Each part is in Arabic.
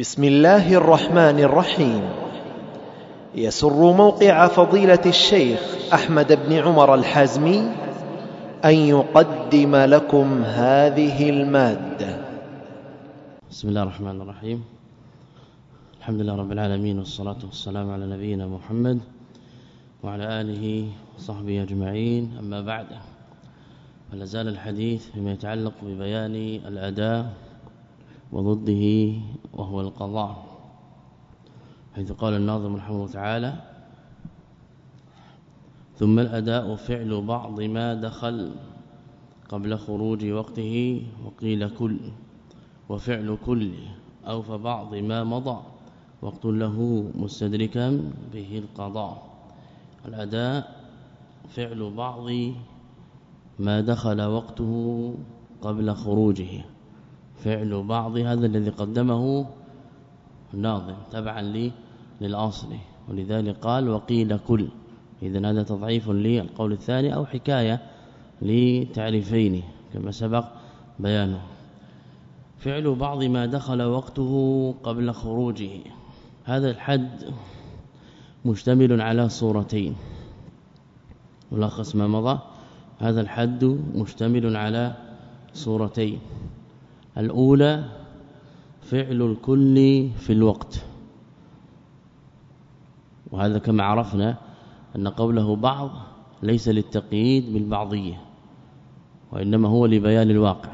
بسم الله الرحمن الرحيم. يسر موقع فضيلة الشيخ أحمد بن عمر الحازمي أن يقدم لكم هذه المادة. بسم الله الرحمن الرحيم. الحمد لله رب العالمين والصلاة والسلام على نبينا محمد وعلى آله وصحبه أجمعين. أما بعد فلا زال الحديث فيما يتعلق ببيان الاداء وضده وهو القضاء حيث قال الناظم رحمه الله تعالى ثم الأداء فعل بعض ما دخل قبل خروج وقته وقيل كل وفعل كل أو فبعض ما مضى وقت له مستدركا به القضاء. الأداء فعل بعض ما دخل وقته قبل خروجه. فعل بعض هذا الذي قدمه الناظم تبعا لي للأصل. ولذلك قال وقيل كل. اذا هذا تضعيف للقول الثاني أو حكاية لتعريفين كما سبق بيانه. فعل بعض ما دخل وقته قبل خروجه. هذا الحد مشتمل على صورتين. ملخص ما مضى. هذا الحد مشتمل على صورتين. الأولى فعل الكل في الوقت. وهذا كما عرفنا أن قوله بعض ليس للتقييد بالبعضية وإنما هو لبيان الواقع.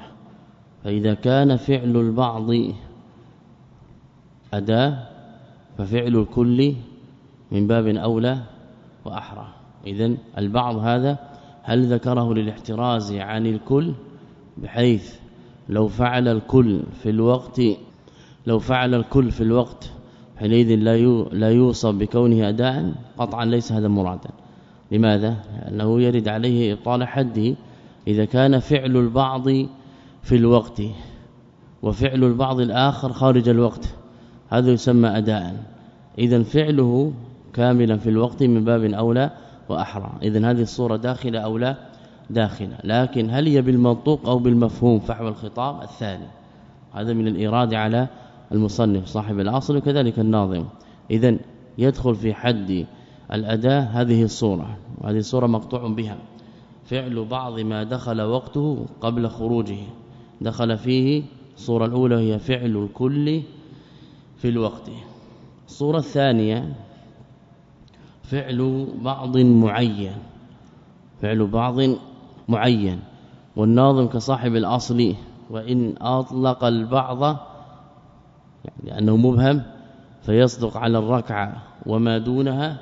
فإذا كان فعل البعض أداة ففعل الكل من باب أولى وأحرى. إذا البعض هذا هل ذكره للاحتراز عن الكل؟ بحيث لو فعل الكل في الوقت لو فعل الكل في الوقت حينئذ لا لا يوصف بكونه اداء قطعا ليس هذا مرادا. لماذا؟ لأنه يرد عليه إبطال حده إذا كان فعل البعض في الوقت وفعل البعض الآخر خارج الوقت. هذا يسمى اداء. اذا فعله كاملا في الوقت من باب أولى وأحرى. اذا هذه الصورة داخلة أو لا داخلة. لكن هل هي بالمنطوق أو بالمفهوم؟ فحوى الخطاب الثاني. هذا من الإيراد على المصنف صاحب الأصل وكذلك الناظم. اذا يدخل في حد الأداة هذه الصورة. وهذه الصورة مقطوع بها. فعل بعض ما دخل وقته قبل خروجه. دخل فيه الصورة الأولى هي فعل الكل في الوقت. الصورة الثانية فعل بعض معين. فعل بعض معين والناظم كصاحب الأصل وإن أطلق البعض يعني لأنه مبهم فيصدق على الركعة وما دونها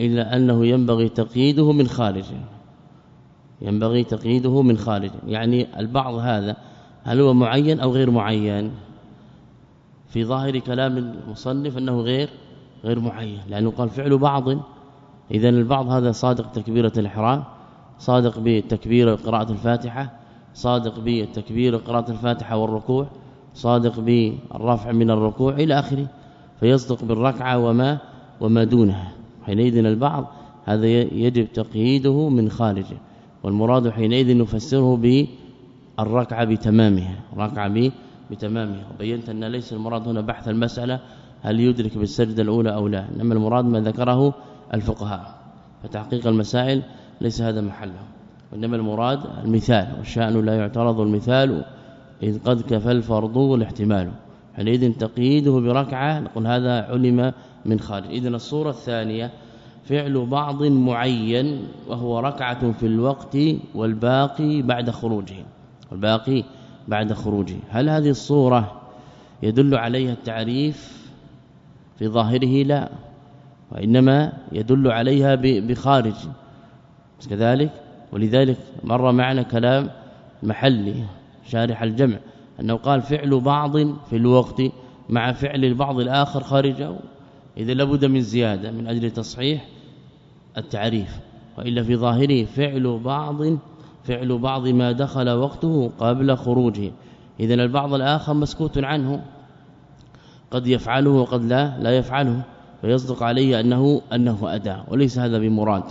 إلا أنه ينبغي تقييده من خارج ينبغي تقييده من خارج يعني البعض هذا هل هو معين أو غير معين؟ في ظاهر كلام المصنف أنه غير غير معين لأنه قال فعل بعض اذا البعض هذا صادق تكبيرة الإحرام. صادق بتكبير قراءة الفاتحة صادق بالتكبير قراءة الفاتحة والركوع صادق بالرفع من الركوع إلى آخره فيصدق بالركعة وما وما دونها. حينئذ البعض هذا يجب تقييده من خارجه والمراد حينئذ نفسره بالركعه بتمامها ركعه بتمامها. وبينت أن ليس المراد هنا بحث المسألة هل يدرك بالسجدة الأولى أو لا إنما المراد ما ذكره الفقهاء. فتحقيق المسائل ليس هذا محله. وإنما المراد المثال والشأن لا يعترض المثال إذ قد كفى الفرض والاحتمال حينئذ تقييده بركعة نقول هذا علم من خارج. اذا الصورة الثانية فعل بعض معين وهو ركعة في الوقت والباقي بعد خروجه. والباقي بعد خروجه. هل هذه الصورة يدل عليها التعريف؟ في ظاهره لا. وإنما يدل عليها بخارج. كذلك ولذلك مر معنا كلام محلي شارح الجمع أنه قال فعل بعض في الوقت مع فعل البعض الآخر خارجه إذا لابد من زيادة من أجل تصحيح التعريف وإلا في ظاهره فعل بعض فعل بعض ما دخل وقته قبل خروجه إذا البعض الآخر مسكوت عنه قد يفعله وقد لا لا يفعله فيصدق عليه أنه أنه أداء وليس هذا بمراد.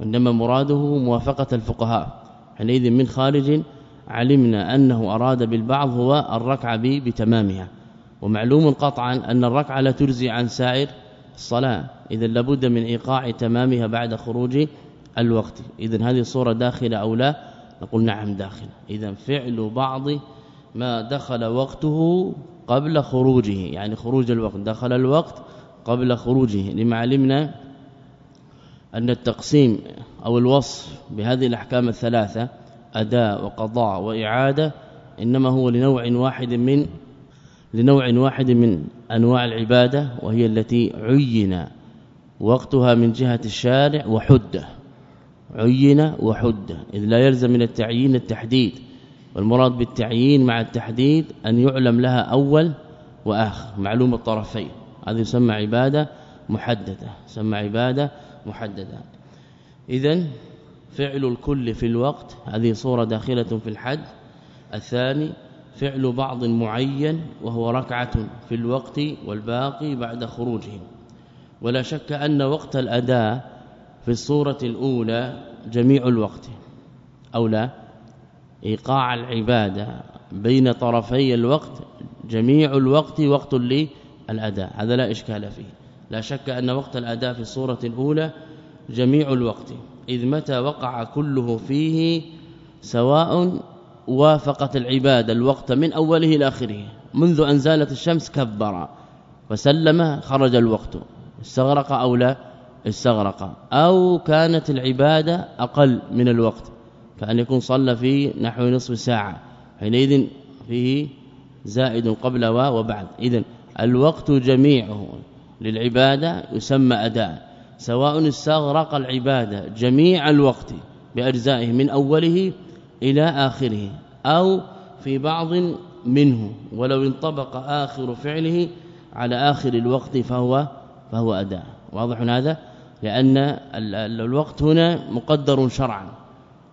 وانما مراده موافقة الفقهاء. حينئذ من خارج علمنا أنه أراد بالبعض هو الركعة بتمامها. ومعلوم قطعا أن الركعة لا تجزي عن سائر الصلاة. اذا لابد من إيقاع تمامها بعد خروج الوقت. اذا هذه الصورة داخلة أو لا؟ نقول نعم داخلة. اذا فعل بعض ما دخل وقته قبل خروجه. يعني خروج الوقت. دخل الوقت قبل خروجه. لما علمنا أن التقسيم أو الوصف بهذه الأحكام الثلاثة أداء وقضاء وإعادة إنما هو لنوع واحد من لنوع واحد من أنواع العبادة وهي التي عين وقتها من جهة الشارع وحده. عين وحده إذ لا يلزم من التعيين التحديد والمراد بالتعيين مع التحديد أن يعلم لها أول وآخر معلوم الطرفين. هذا يسمى عبادة محددة يسمى عبادة محددة. اذا فعل الكل في الوقت هذه صورة داخلة في الحد. الثاني فعل بعض معين وهو ركعة في الوقت والباقي بعد خروجه ولا شك أن وقت الأداء في الصورة الأولى جميع الوقت أو لا؟ إيقاع العبادة بين طرفي الوقت جميع الوقت وقت للأداء. هذا لا إشكال فيه. لا شك أن وقت الأداء في الصورة الأولى جميع الوقت إذ متى وقع كله فيه سواء وافقت العبادة الوقت من أوله إلى آخره منذ أن زالت الشمس كبر وسلم خرج الوقت استغرق أو لا استغرق أو كانت العبادة أقل من الوقت كأن يكون صلى في نحو نصف ساعة حينئذ فيه زائد قبل وبعد اذا الوقت جميعه. للعبادة يسمى أداء. سواء استغرق العبادة جميع الوقت بأجزائه من أوله إلى آخره أو في بعض منه. ولو انطبق آخر فعله على آخر الوقت فهو فهو أداء. واضح هذا؟ لأن الوقت هنا مقدر شرعا.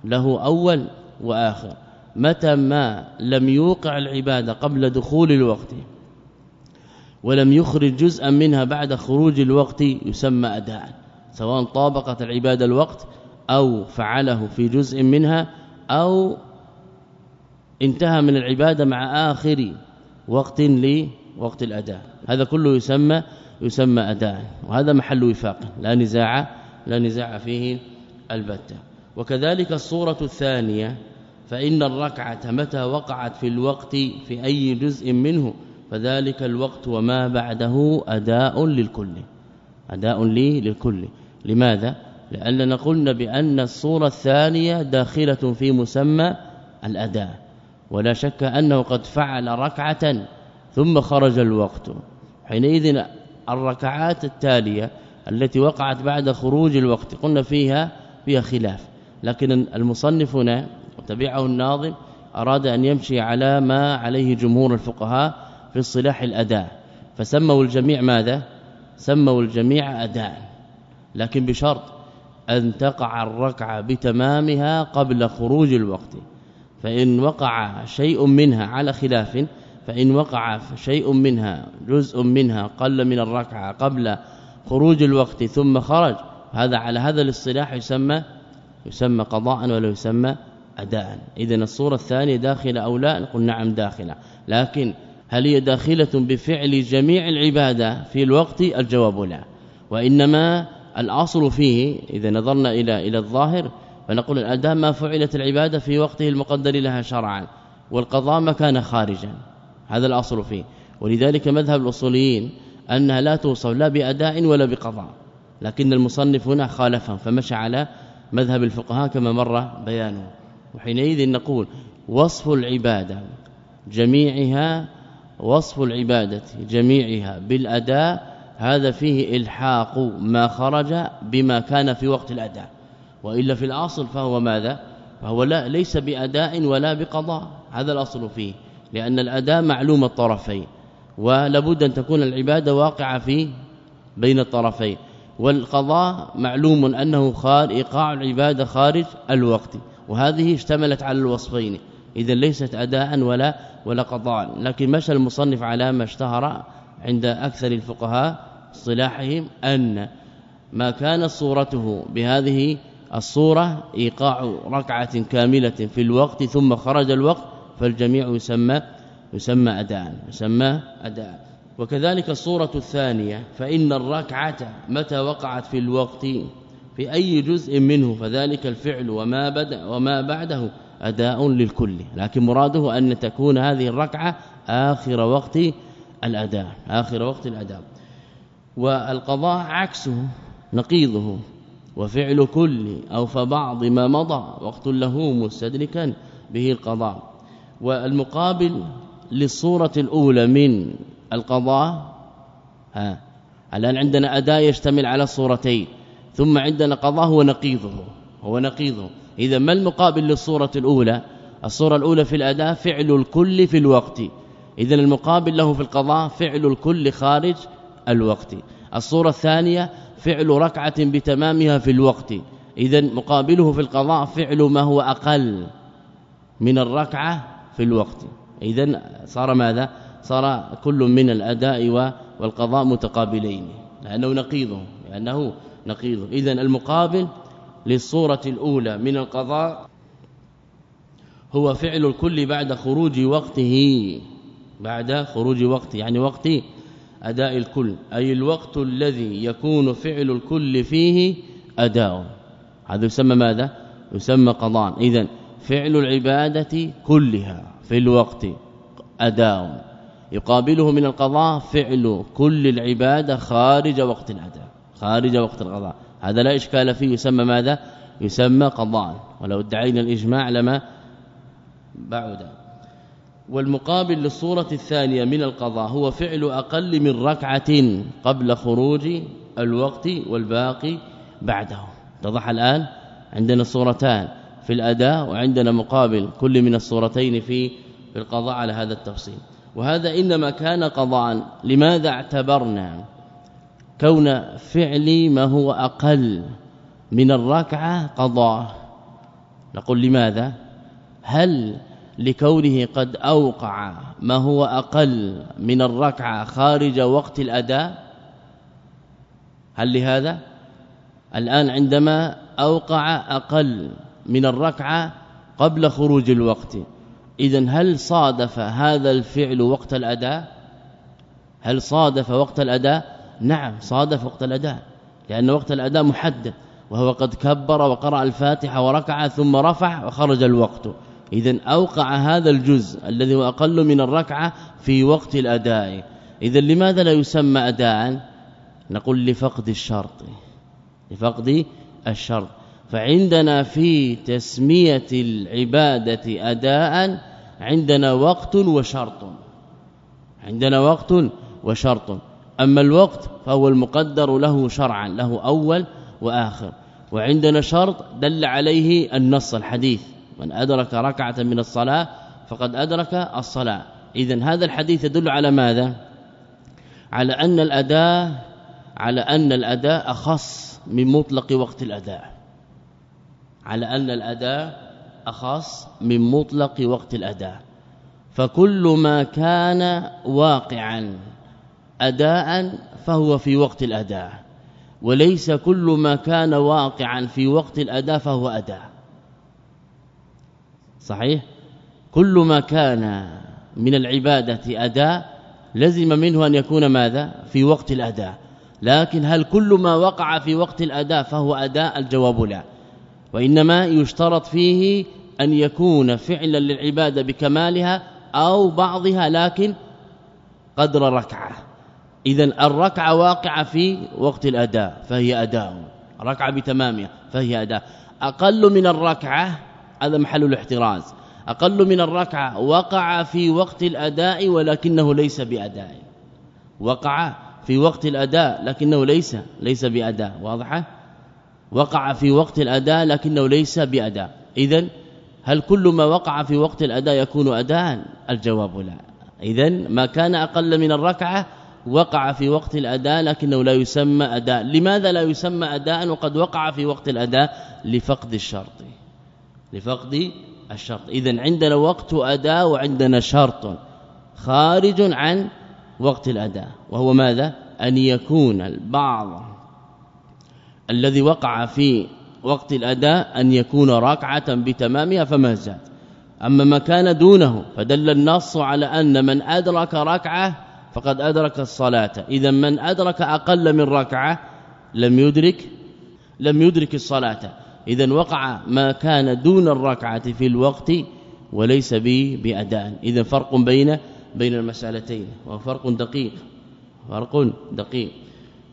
له أول وآخر. متى ما لم يوقع العبادة قبل دخول الوقت ولم يخرج جزءا منها بعد خروج الوقت يسمى اداء سواء طابقت العبادة الوقت أو فعله في جزء منها أو انتهى من العبادة مع آخر وقت لوقت الأداء. هذا كله يسمى يسمى اداء وهذا محل وفاق لا نزاع لا نزاع فيه البتة. وكذلك الصورة الثانية فإن الركعة متى وقعت في الوقت في أي جزء منه فذلك الوقت وما بعده أداء للكل. أداء لي للكل. لماذا؟ لاننا قلنا بأن الصورة الثانية داخلة في مسمى الأداء. ولا شك أنه قد فعل ركعة ثم خرج الوقت. حينئذ الركعات التالية التي وقعت بعد خروج الوقت قلنا فيها فيها خلاف. لكن المصنف هنا وتبعه الناظم أراد أن يمشي على ما عليه جمهور الفقهاء في الصلاح الأداء. فسموا الجميع ماذا؟ سموا الجميع أداء. لكن بشرط أن تقع الركعة بتمامها قبل خروج الوقت. فإن وقع شيء منها على خلاف فإن وقع شيء منها جزء منها قل من الركعة قبل خروج الوقت ثم خرج هذا على هذا الاصطلاح يسمى يسمى قضاء ولا يسمى اداء. اذا الصورة الثانية داخله أو لا؟ نقول نعم داخله لكن هل هي داخلة بفعل جميع العبادة في الوقت؟ الجواب لا. وإنما الأصل فيه إذا نظرنا إلى إلى الظاهر فنقول الاداء ما فعلت العبادة في وقته المقدر لها شرعا والقضاء ما كان خارجا. هذا الأصل فيه. ولذلك مذهب الأصوليين أنها لا توصف لا بأداء ولا بقضاء. لكن المصنف هنا خالفهم فمشى على مذهب الفقهاء كما مر بيانه. وحينئذ نقول وصف العبادة جميعها وصف العبادة جميعها بالأداء هذا فيه إلحاق ما خرج بما كان في وقت الأداء. وإلا في الأصل فهو ماذا؟ فهو لا ليس بأداء ولا بقضاء. هذا الأصل فيه لأن الأداء معلوم الطرفين. ولابد أن تكون العبادة واقعة في بين الطرفين. والقضاء معلوم أنه خار إيقاع العبادة خارج الوقت. وهذه اشتملت على الوصفين. اذا ليست اداء ولا ولا لكن مشى المصنف على ما اشتهر عند أكثر الفقهاء اصطلاحهم أن ما كان صورته بهذه الصورة إيقاع ركعة كاملة في الوقت ثم خرج الوقت فالجميع يسمى يسمى أداء يسمى أداء. وكذلك الصورة الثانية فإن الركعة متى وقعت في الوقت؟ في أي جزء منه فذلك الفعل وما بدا وما بعده. أداء للكل لكن مراده أن تكون هذه الركعة آخر وقت الأداء آخر وقت الأداء. والقضاء عكسه نقيضه. وفعل كل أو فبعض ما مضى وقت له مستدركا به القضاء. والمقابل للصورة الأولى من القضاء ها الآن عندنا أداء يشتمل على الصورتين ثم عندنا قضاء هو نقيضه هو نقيضه. إذا ما المقابل للصورة الأولى؟ الصورة الأولى في الأداء فعل الكل في الوقت. إذا المقابل له في القضاء فعل الكل خارج الوقت. الصورة الثانية فعل ركعة بتمامها في الوقت. إذا مقابله في القضاء فعل ما هو أقل من الركعة في الوقت. إذا صار ماذا؟ صار كل من الأداء والقضاء متقابلين. لأنه نقيضه. لأنه نقيضه. إذا المقابل للصورة الأولى من القضاء هو فعل الكل بعد خروج وقته بعد خروج وقته يعني وقت أداء الكل أي الوقت الذي يكون فعل الكل فيه أداء. هذا يسمى ماذا؟ يسمى قضاء. اذا فعل العبادة كلها في الوقت أداء. يقابله من القضاء فعل كل العبادة خارج وقت الأداء خارج وقت القضاء. هذا لا إشكال فيه يسمى ماذا؟ يسمى قضاء. ولو ادعينا الإجماع لما بعد. والمقابل للصورة الثانية من القضاء هو فعل أقل من ركعة قبل خروج الوقت والباقي بعده. اتضح الآن؟ عندنا صورتان في الأداء وعندنا مقابل كل من الصورتين في القضاء على هذا التفصيل. وهذا إنما كان قضاء. لماذا اعتبرنا؟ كون فعلي ما هو أقل من الركعة قضاء. نقول لماذا؟ هل لكونه قد أوقع ما هو أقل من الركعة خارج وقت الأداء؟ هل لهذا؟ الآن عندما أوقع أقل من الركعة قبل خروج الوقت اذا هل صادف هذا الفعل وقت الأداء؟ هل صادف وقت الأداء؟ نعم صادف وقت الأداء لأن وقت الأداء محدد وهو قد كبر وقرأ الفاتحة وركع ثم رفع وخرج الوقت. اذا أوقع هذا الجزء الذي هو أقل من الركعة في وقت الأداء. اذا لماذا لا يسمى اداء؟ نقول لفقد الشرط لفقد الشرط. فعندنا في تسمية العبادة اداء عندنا وقت وشرط. عندنا وقت وشرط. أما الوقت فهو المقدر له شرعا له أول وآخر. وعندنا شرط دل عليه النص الحديث. من أدرك ركعة من الصلاة فقد أدرك الصلاة. اذا هذا الحديث يدل على ماذا؟ على أن الأداء على أن الأداء أخص من مطلق وقت الأداء. على أن الأداء أخص من مطلق وقت الأداء. فكل ما كان واقعا أداء فهو في وقت الأداء وليس كل ما كان واقعا في وقت الأداء فهو أداء. صحيح؟ كل ما كان من العبادة أداء لزم منه أن يكون ماذا؟ في وقت الأداء. لكن هل كل ما وقع في وقت الأداء فهو أداء؟ الجواب لا. وإنما يشترط فيه أن يكون فعلا للعبادة بكمالها أو بعضها لكن قدر ركعة. اذا الركعة واقعة في وقت الأداء فهي أداء. ركعة بتمامها فهي أداء. أقل من الركعة هذا محل الاحتراز. أقل من الركعة وقع في وقت الأداء ولكنه ليس بأداء. وقع في وقت الأداء لكنه ليس ليس بأداء. واضحة؟ وقع في وقت الأداء لكنه ليس بأداء. اذا هل كل ما وقع في وقت الأداء يكون اداء؟ الجواب لا. اذا ما كان أقل من الركعة وقع في وقت الأداء لكنه لا يسمى أداء. لماذا لا يسمى أداء؟ وقد وقع في وقت الأداء لفقد الشرط. لفقد الشرط. اذا عندنا وقت أداء وعندنا شرط خارج عن وقت الأداء. وهو ماذا؟ أن يكون البعض الذي وقع في وقت الأداء أن يكون ركعة بتمامها فما زاد. أما ما كان دونه فدل النص على أن من أدرك ركعة فقد أدرك الصلاة. إذا من أدرك أقل من ركعة لم يدرك لم يدرك الصلاة. إذا وقع ما كان دون الركعة في الوقت وليس بأداء. إذا فرق بين بين المسألتين وفرق دقيق فرق دقيق.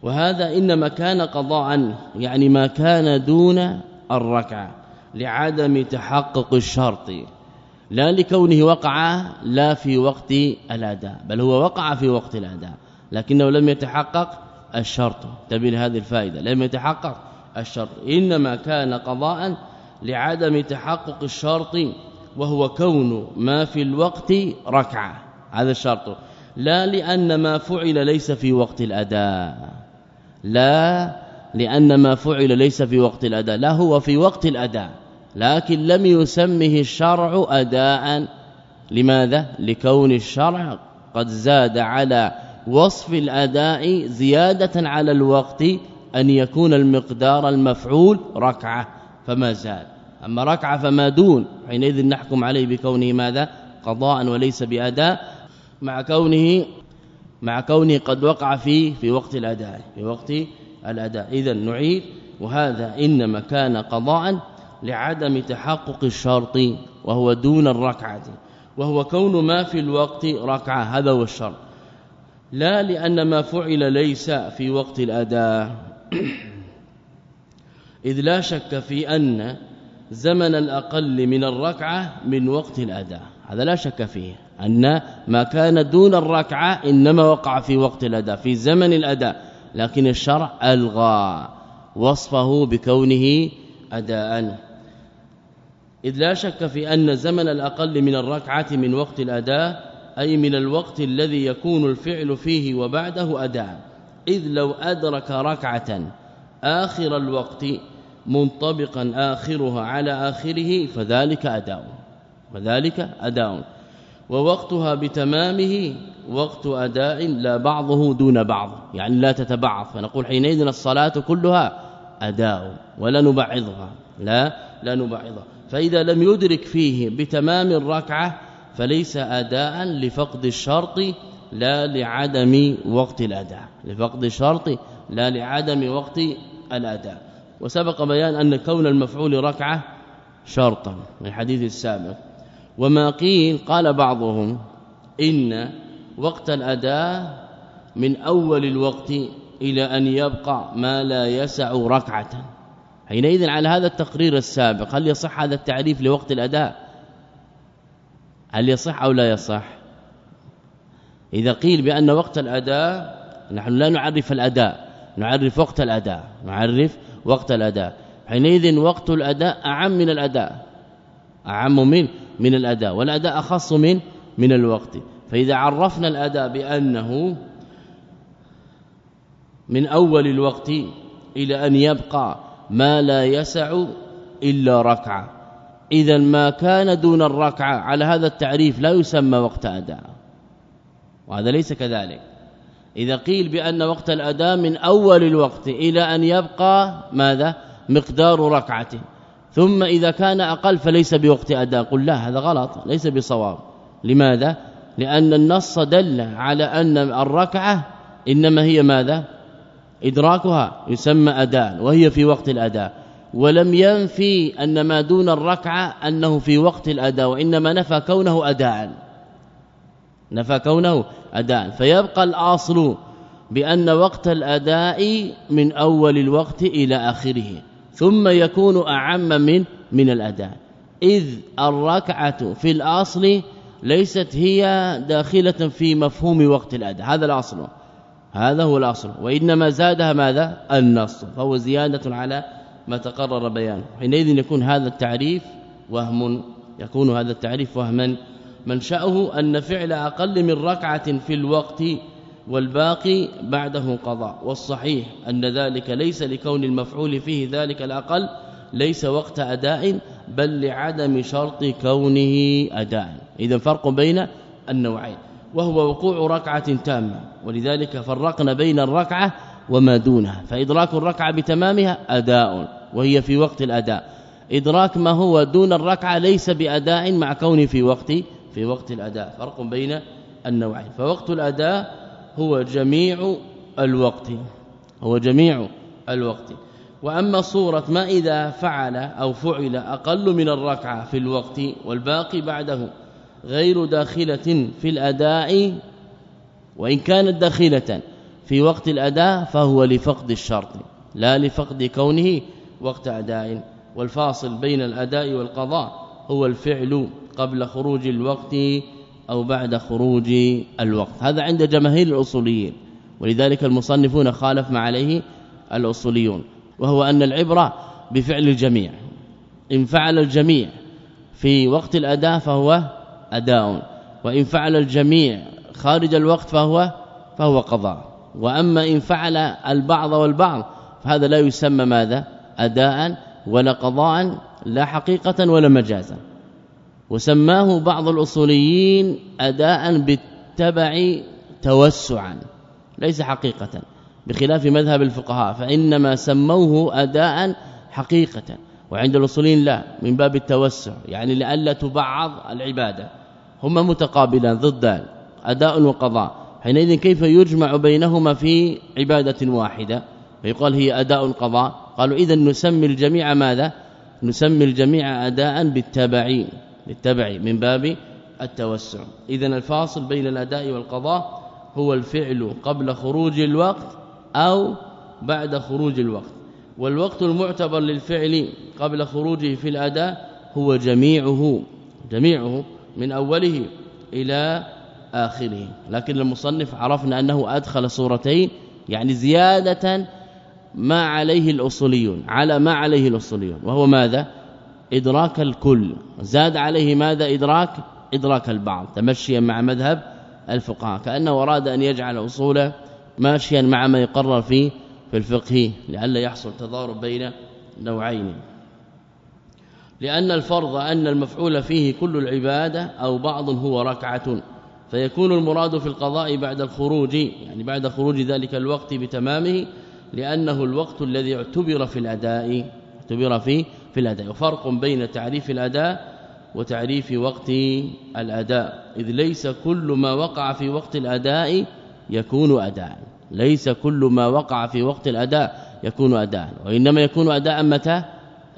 وهذا إنما كان قضاء يعني ما كان دون الركعة لعدم تحقق الشرط. لا لكونه وقع لا في وقت الأداء بل هو وقع في وقت الأداء لكنه لم يتحقق الشرط. تبين هذه الفائدة. لم يتحقق الشرط. إنما كان قضاء لعدم تحقق الشرط وهو كون ما في الوقت ركعة. هذا الشرط. لا لأن ما فعل ليس في وقت الأداء. لا لأن ما فعل ليس في وقت الأداء. لا هو في وقت الأداء. لكن لم يسمه الشرع اداء. لماذا؟ لكون الشرع قد زاد على وصف الأداء زيادة على الوقت أن يكون المقدار المفعول ركعة فما زال. أما ركعة فما دون حينئذ نحكم عليه بكونه ماذا؟ قضاء وليس بأداء. مع كونه مع كونه قد وقع فيه في وقت الأداء في وقت الأداء. اذا نعيد وهذا إنما كان قضاء لعدم تحقق الشرط وهو دون الركعة وهو كون ما في الوقت ركعة هذا هو الشرط. لا لأن ما فعل ليس في وقت الأداء. إذ لا شك في أن زمن الأقل من الركعة من وقت الأداء. هذا لا شك فيه. أن ما كان دون الركعة إنما وقع في وقت الأداء في زمن الأداء. لكن الشرع ألغى وصفه بكونه أداء. إذ لا شك في أن زمن الأقل من الركعة من وقت الأداء أي من الوقت الذي يكون الفعل فيه وبعده أداء. إذ لو أدرك ركعة آخر الوقت منطبقا آخرها على آخره فذلك أداء. وذلك أداء. ووقتها بتمامه وقت أداء لا بعضه دون بعض يعني لا تتبعض فنقول حينئذ الصلاة كلها أداء ولا نبعضها. لا لا نبعضها. فإذا لم يدرك فيه بتمام الركعة فليس أداء لفقد الشرط لا لعدم وقت الأداء. لفقد الشرط لا لعدم وقت الأداء. وسبق بيان أن كون المفعول ركعة شرطا من الحديث السابق. وما قيل قال بعضهم إن وقت الأداء من أول الوقت إلى أن يبقى ما لا يسع ركعة. حينئذ على هذا التقرير السابق هل يصح هذا التعريف لوقت الأداء؟ هل يصح أو لا يصح؟ إذا قيل بأن وقت الأداء نحن لا نعرف الأداء نعرف وقت الأداء نعرف وقت الأداء. حينئذ وقت الأداء أعم من الأداء أعم من من الأداء والأداء أخص من من الوقت. فإذا عرفنا الأداء بأنه من أول الوقت إلى أن يبقى ما لا يسع إلا ركعة. اذا ما كان دون الركعة على هذا التعريف لا يسمى وقت أداء. وهذا ليس كذلك. إذا قيل بأن وقت الأداء من أول الوقت إلى أن يبقى ماذا؟ مقدار ركعه ثم إذا كان أقل فليس بوقت أداء. قل لا هذا غلط ليس بصواب. لماذا؟ لأن النص دل على أن الركعة إنما هي ماذا؟ إدراكها يسمى أداء وهي في وقت الأداء. ولم ينفي أن ما دون الركعة أنه في وقت الأداء وإنما نفى كونه اداء. نفى كونه اداء. فيبقى الأصل بأن وقت الأداء من أول الوقت إلى آخره ثم يكون أعم من من الأداء. إذ الركعة في الأصل ليست هي داخلة في مفهوم وقت الأداء هذا الأصل. هذا هو الأصل. وإنما زادها ماذا؟ النص. فهو زيادة على ما تقرر بيانه. حينئذ يكون هذا التعريف وهم يكون هذا التعريف وهما. منشأه أن فعل أقل من ركعة في الوقت والباقي بعده قضاء. والصحيح أن ذلك ليس لكون المفعول فيه ذلك الأقل ليس وقت أداء بل لعدم شرط كونه أداء. إذا فرق بين النوعين. وهو وقوع ركعة تامة. ولذلك فرقنا بين الركعة وما دونها. فإدراك الركعة بتمامها أداء وهي في وقت الأداء. إدراك ما هو دون الركعة ليس بأداء مع كونه في وقت في وقت الأداء. فرق بين النوعين. فوقت الأداء هو جميع الوقت هو جميع الوقت. وأما صورة ما إذا فعل أو فعل أقل من الركعة في الوقت والباقي بعده. غير داخلة في الأداء وإن كانت داخلة في وقت الأداء فهو لفقد الشرط لا لفقد كونه وقت أداء. والفاصل بين الأداء والقضاء هو الفعل قبل خروج الوقت أو بعد خروج الوقت. هذا عند جماهير الأصوليين ولذلك المصنفون خالف ما عليه الأصوليون وهو أن العبرة بفعل الجميع. إن فعل الجميع في وقت الأداء فهو أداء. وإن فعل الجميع خارج الوقت فهو فهو قضاء. وأما إن فعل البعض والبعض فهذا لا يسمى ماذا؟ أداء ولا قضاء لا حقيقة ولا مجازا. وسماه بعض الأصوليين أداء بالتبع توسعا ليس حقيقة بخلاف مذهب الفقهاء. فإنما سموه أداء حقيقة وعند الأصوليين لا من باب التوسع يعني لئلا تبعض العبادة. هما متقابلان ضدان اداء وقضاء حينئذ كيف يجمع بينهما في عبادة واحدة؟ فيقال هي اداء قضاء قالوا اذا نسمي الجميع ماذا؟ نسمي الجميع اداء بالتبع بالتبع من باب التوسع. اذا الفاصل بين الأداء والقضاء هو الفعل قبل خروج الوقت أو بعد خروج الوقت. والوقت المعتبر للفعل قبل خروجه في الأداء هو جميعه. جميعه من أوله إلى آخره. لكن المصنف عرفنا أنه أدخل صورتين يعني زيادة ما عليه الأصوليون على ما عليه الأصوليون وهو ماذا؟ إدراك الكل. زاد عليه ماذا؟ إدراك إدراك البعض تمشيا مع مذهب الفقهاء. كأنه أراد أن يجعل أصول ماشيا مع ما يقرر في في الفقه لئلا يحصل تضارب بين نوعين. لأن الفرض أن المفعول فيه كل العبادة أو بعض هو ركعة. فيكون المراد في القضاء بعد الخروج يعني بعد خروج ذلك الوقت بتمامه لأنه الوقت الذي اعتبر في الأداء اعتبر فيه في الأداء. وفرق بين تعريف الأداء وتعريف وقت الأداء. إذ ليس كل ما وقع في وقت الأداء يكون أداء. ليس كل ما وقع في وقت الأداء يكون أداء. وإنما يكون أداء متى؟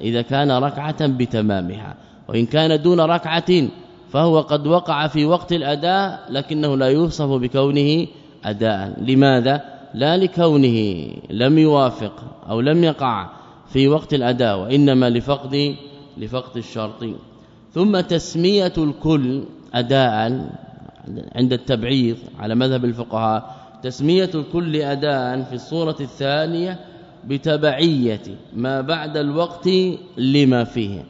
إذا كان ركعة بتمامها وإن كان دون ركعة فهو قد وقع في وقت الأداء لكنه لا يوصف بكونه اداء. لماذا؟ لا لكونه لم يوافق أو لم يقع في وقت الأداء وإنما لفقد لفقد الشرط. ثم تسمية الكل اداء عند التبعيض على مذهب الفقهاء تسمية الكل اداء في الصورة الثانية بتبعية ما بعد الوقت لما فيه.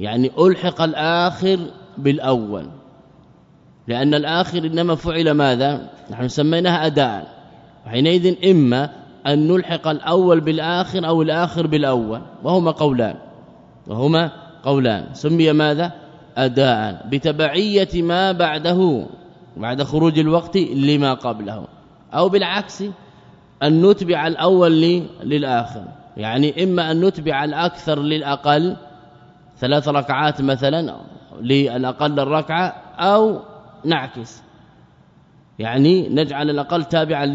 يعني ألحق الآخر بالأول. لأن الآخر إنما فعل ماذا؟ نحن سميناها أداء. وحينئذ إما أن نلحق الأول بالآخر أو الآخر بالأول. وهما قولان. وهما قولان. سمي ماذا؟ أداء. بتبعية ما بعده. بعد خروج الوقت لما قبله. أو بالعكس أن نتبع الأول للآخر. يعني إما أن نتبع الأكثر للأقل ثلاث ركعات مثلا للأقل الركعة أو نعكس. يعني نجعل الأقل تابعا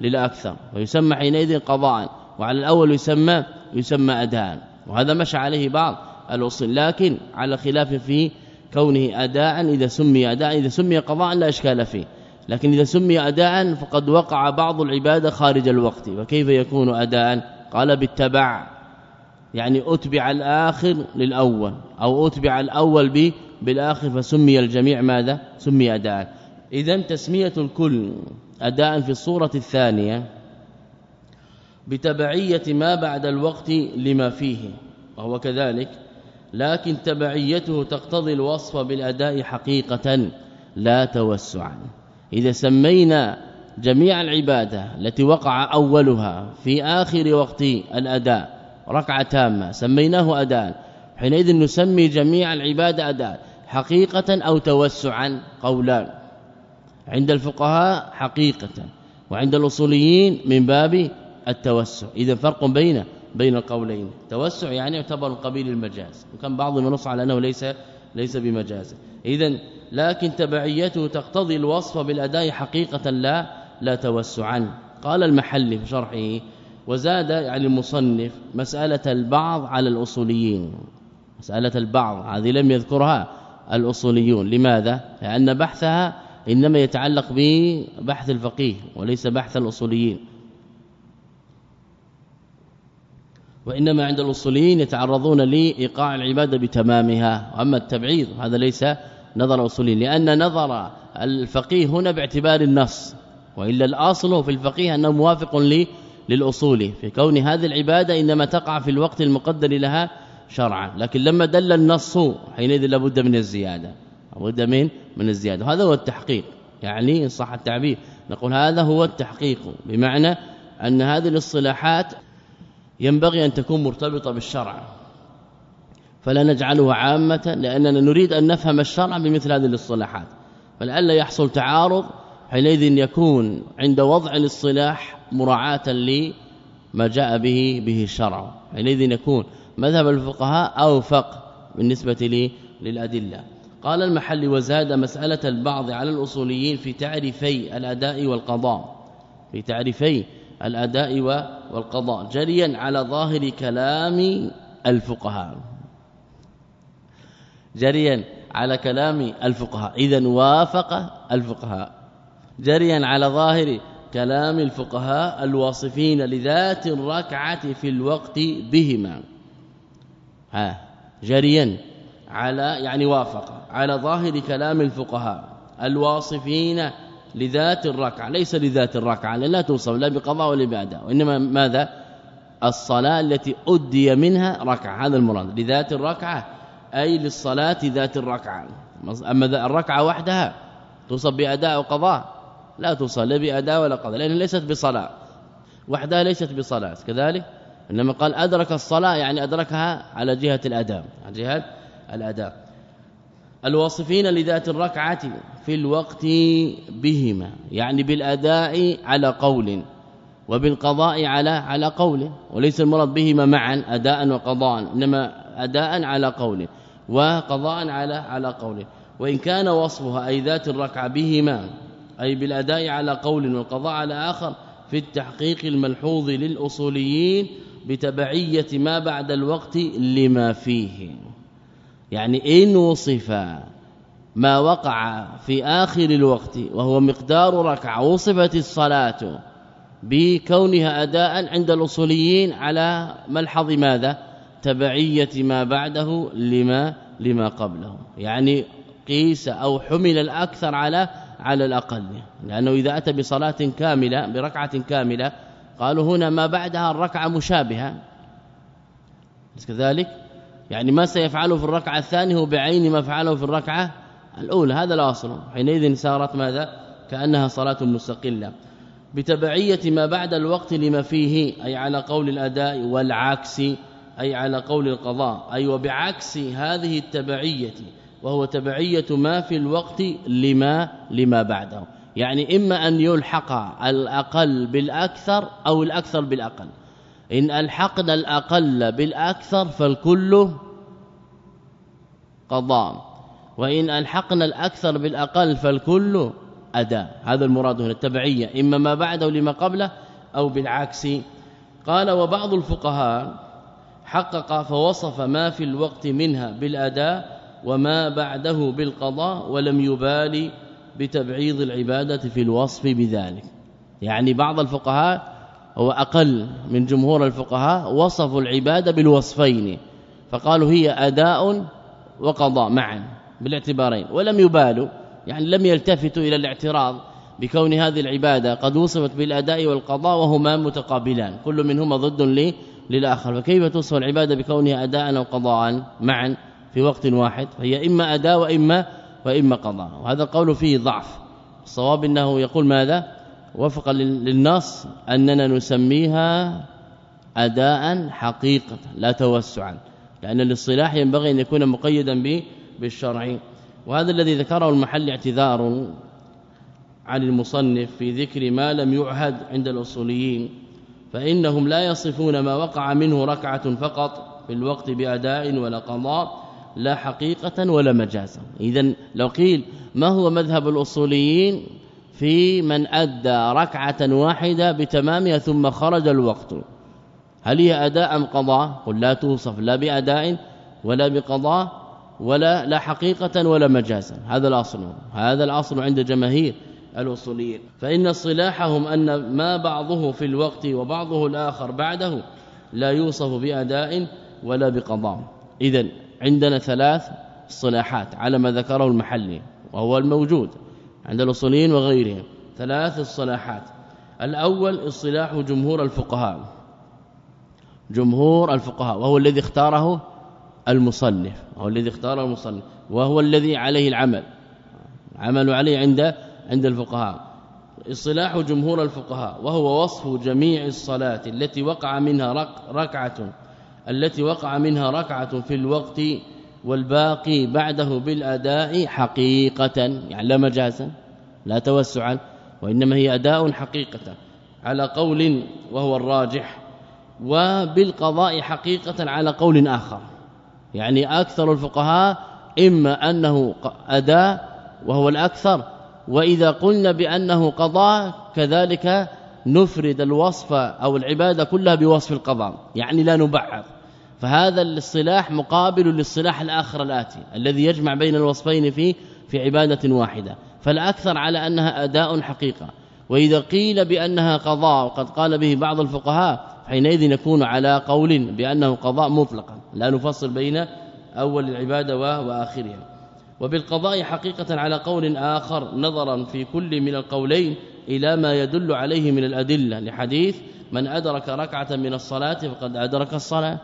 للأكثر. ويسمى حينئذ قضاء. وعلى الأول يسمى يسمى اداء. وهذا مشى عليه بعض الاصل لكن على خلاف في كونه اداء إذا سمي اداء إذا سمي قضاء لا إشكال فيه. لكن إذا سمي اداء فقد وقع بعض العبادة خارج الوقت. وكيف يكون اداء؟ قال بالتبع. يعني أتبع الآخر للأول أو أتبع الأول به بالآخر فسمي الجميع ماذا؟ سمي اداء. اذا تسمية الكل اداء في الصورة الثانية بتبعية ما بعد الوقت لما فيه وهو كذلك. لكن تبعيته تقتضي الوصف بالأداء حقيقة لا توسعا. إذا سمينا جميع العبادة التي وقع أولها في آخر وقت الأداء ركعة تامة سميناه أداء حينئذ نسمي جميع العبادة أداء حقيقة أو توسعا قولان عند الفقهاء حقيقة وعند الأصوليين من باب التوسع. إذا فرق بين بين القولين. توسع يعني يعتبر قبيل المجاز. وكان بعضهم ينص على أنه ليس ليس بمجاز. اذا لكن تبعيته تقتضي الوصف بالأداء حقيقة لا لا توسعا قال المحلي في شرحه وزاد يعني المصنف مسألة البعض على الأصوليين. مسألة البعض هذه لم يذكرها الأصوليون. لماذا؟ لأن بحثها إنما يتعلق ببحث الفقيه وليس بحث الأصوليين. وإنما عند الأصوليين يتعرضون لإيقاع العبادة بتمامها. وأما التبعيض هذا ليس نظر الاصوليين لأن نظر الفقيه هنا باعتبار النص وإلا الأصل في الفقيه أنه موافق للأصول. في كون هذه العبادة إنما تقع في الوقت المقدر لها شرعا. لكن لما دل النص حينئذ لابد من الزيادة لابد من من الزيادة. وهذا هو التحقيق يعني صح التعبير. نقول هذا هو التحقيق بمعنى أن هذه الاصطلاحات ينبغي أن تكون مرتبطة بالشرع. فلا نجعله عامة لأننا نريد أن نفهم الشرع بمثل هذه الاصطلاحات. فلعل يحصل تعارض حينئذ يكون عند وضع الاصطلاح مراعاة لما جاء به به الشرع. حينئذ يكون مذهب الفقهاء أوفق بالنسبة لي للأدلة. قال المحل وزاد مسألة البعض على الأصوليين في تعريفي الأداء والقضاء. في تعريفي الأداء والقضاء جريا على ظاهر كلام الفقهاء. جريا على كلام الفقهاء. إذا وافق الفقهاء. جريا على ظاهر كلام الفقهاء الواصفين لذات الركعة في الوقت بهما. ها جريا على يعني وافق على ظاهر كلام الفقهاء الواصفين لذات الركعة. ليس لذات الركعة لا توصف لا بقضاء ولا بأداء. وإنما ماذا؟ الصلاة التي أدي منها ركعة. هذا المراد لذات الركعة أي للصلاة ذات الركعة. أما الركعة وحدها توصف بأداء وقضاء. لا توصل لا بأداء ولا قضاء لأن ليست بصلاة. وحدها ليست بصلاة. كذلك إنما قال أدرك الصلاة يعني أدركها على جهة الأداء على جهة الأداء. الواصفين لذات الركعة في الوقت بهما يعني بالأداء على قول وبالقضاء على على قول وليس المراد بهما معا اداء وقضاء إنما اداء على قول. وقضاء على على قول وإن كان وصفها أي ذات الركعه بهما أي بالأداء على قول والقضاء على آخر في التحقيق الملحوظ للأصوليين بتبعية ما بعد الوقت لما فيه. يعني إن وصف ما وقع في آخر الوقت وهو مقدار ركعة وصفت الصلاة بكونها اداء عند الأصوليين على ملحظ ماذا؟ تبعيه ما بعده لما لما قبله. يعني قيس أو حمل الأكثر على على الأقل. لأنه إذا أتى بصلاة كاملة بركعة كاملة قالوا هنا ما بعدها الركعة مشابهة. كذلك؟ يعني ما سيفعله في الركعة الثانية هو بعين ما فعله في الركعة الأولى. هذا الأصل. حينئذ صارت ماذا؟ كأنها صلاة مستقلة. بتبعية ما بعد الوقت لما فيه أي على قول الأداء والعكس أي على قول القضاء أي وبعكس هذه التبعية وهو تبعية ما في الوقت لما لما بعده. يعني إما أن يلحق الأقل بالأكثر أو الأكثر بالأقل. إن ألحقنا الأقل بالأكثر فالكل قضاء. وإن ألحقنا الأكثر بالأقل فالكل أداء. هذا المراد هنا التبعية. إما ما بعده لما قبله أو بالعكس. قال وبعض الفقهاء حقق فوصف ما في الوقت منها بالأداء وما بعده بالقضاء ولم يبالي بتبعيض العبادة في الوصف بذلك. يعني بعض الفقهاء هو أقل من جمهور الفقهاء وصفوا العبادة بالوصفين فقالوا هي أداء وقضاء معا بالاعتبارين ولم يبالوا يعني لم يلتفتوا إلى الاعتراض بكون هذه العبادة قد وصفت بالأداء والقضاء وهما متقابلان كل منهما ضد لي للآخر. فكيف توصف العبادة بكونها اداء وقضاء معا في وقت واحد. فهي إما أداء وإما وإما قضاء. وهذا القول فيه ضعف. الصواب إنه يقول ماذا؟ وفقا للنص أننا نسميها اداء حقيقة لا توسعا. لأن الاصطلاح ينبغي أن يكون مقيدا بالشرع. وهذا الذي ذكره المحل اعتذار عن المصنف في ذكر ما لم يعهد عند الأصوليين. فإنهم لا يصفون ما وقع منه ركعة فقط في الوقت بأداء ولا قضاء لا حقيقة ولا مجازا. اذا لو قيل ما هو مذهب الأصوليين في من أدى ركعة واحدة بتمامها ثم خرج الوقت؟ هل هي أداء أم قضاء؟ قل لا توصف لا بأداء ولا بقضاء ولا لا حقيقة ولا مجازا. هذا الأصل. هذا الأصل عند جماهير. الأصوليين. فإن صلاحهم أن ما بعضه في الوقت وبعضه الآخر بعده لا يوصف بأداء ولا بقضاء. اذا عندنا ثلاث صلاحات على ما ذكره المحلي وهو الموجود عند الأصوليين وغيرهم. ثلاث الصلاحات. الأول اصطلاح جمهور الفقهاء. جمهور الفقهاء. وهو الذي اختاره المصنف. وهو الذي اختاره المصنف. وهو الذي عليه العمل. عمل عليه عند عند الفقهاء. اصطلاح جمهور الفقهاء وهو وصف جميع الصلاة التي وقع منها ركعة التي وقع منها ركعة في الوقت والباقي بعده بالأداء حقيقة يعني لا مجازا لا توسعا وإنما هي أداء حقيقة على قول وهو الراجح وبالقضاء حقيقة على قول آخر. يعني أكثر الفقهاء إما أنه أداء وهو الأكثر وإذا قلنا بأنه قضاء كذلك نفرد الوصف أو العبادة كلها بوصف القضاء يعني لا نبعض فهذا الاصطلاح مقابل للصلاح الآخر الآتي الذي يجمع بين الوصفين في في عبادة واحدة. فالأكثر على أنها أداء حقيقة. وإذا قيل بأنها قضاء وقد قال به بعض الفقهاء حينئذ يكون على قول بأنه قضاء مطلقا. لا نفصل بين أول العبادة وآخرها. وبالقضاء حقيقة على قول آخر نظرا في كل من القولين إلى ما يدل عليه من الأدلة لحديث من أدرك ركعة من الصلاة فقد أدرك الصلاة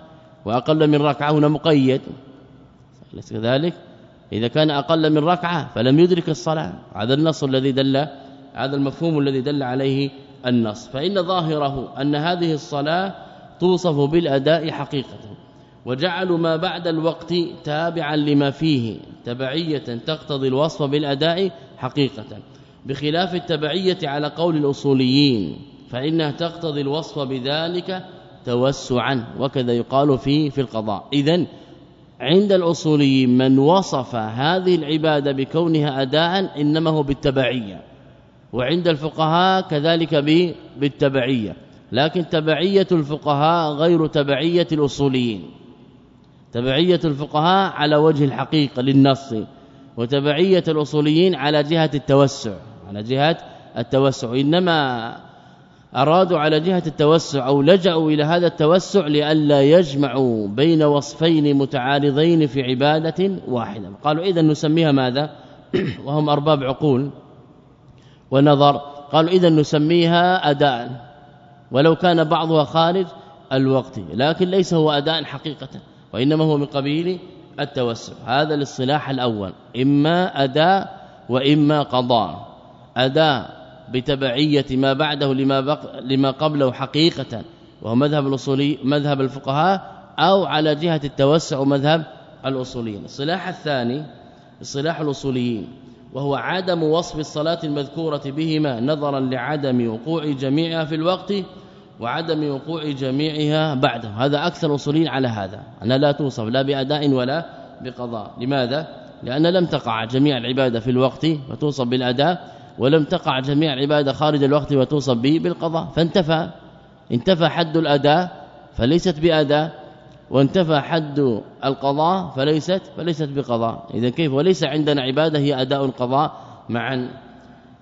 وأقل من ركعة هنا مقيد. ليس كذلك؟ إذا كان أقل من ركعة فلم يدرك الصلاة. هذا النص الذي دل هذا المفهوم الذي دل عليه النص. فإن ظاهره أن هذه الصلاة توصف بالأداء حقيقة. وجعلوا ما بعد الوقت تابعا لما فيه تبعية تقتضي الوصف بالأداء حقيقة. بخلاف التبعية على قول الأصوليين فإنها تقتضي الوصف بذلك توسعا وكذا يقال في في القضاء. اذا عند الأصوليين من وصف هذه العبادة بكونها اداء إنما هو بالتبعية وعند الفقهاء كذلك بالتبعية. لكن تبعية الفقهاء غير تبعية الأصوليين. تبعية الفقهاء على وجه الحقيقة للنص وتبعية الأصوليين على جهة التوسع على جهة التوسع. إنما أرادوا على جهة التوسع أو لجأوا إلى هذا التوسع لئلا يجمعوا بين وصفين متعارضين في عبادة واحدة. قالوا اذا نسميها ماذا؟ وهم أرباب عقول ونظر. قالوا اذا نسميها أداء ولو كان بعضها خارج الوقت لكن ليس هو أداء حقيقة. وإنما هو من قبيل التوسع. هذا الاصطلاح الأول. إما أداء وإما قضاء. أداء بتبعية ما بعده لما بق لما قبله حقيقة وهو مذهب الأصولي مذهب الفقهاء أو على جهة التوسع مذهب الأصوليين. الصلاح الثاني اصطلاح الأصوليين وهو عدم وصف الصلاة المذكورة بهما نظرا لعدم وقوع جميعها في الوقت وعدم وقوع جميعها بعده هذا أكثر اصوليين على هذا أنها لا توصف لا بأداء ولا بقضاء. لماذا؟ لأن لم تقع جميع العبادة في الوقت وتوصف بالأداء ولم تقع جميع العبادة خارج الوقت وتوصف به بالقضاء. فانتفى. انتفى حد الأداء فليست بأداء وانتفى حد القضاء فليست فليست بقضاء. اذا كيف؟ وليس عندنا عبادة هي أداء القضاء معا.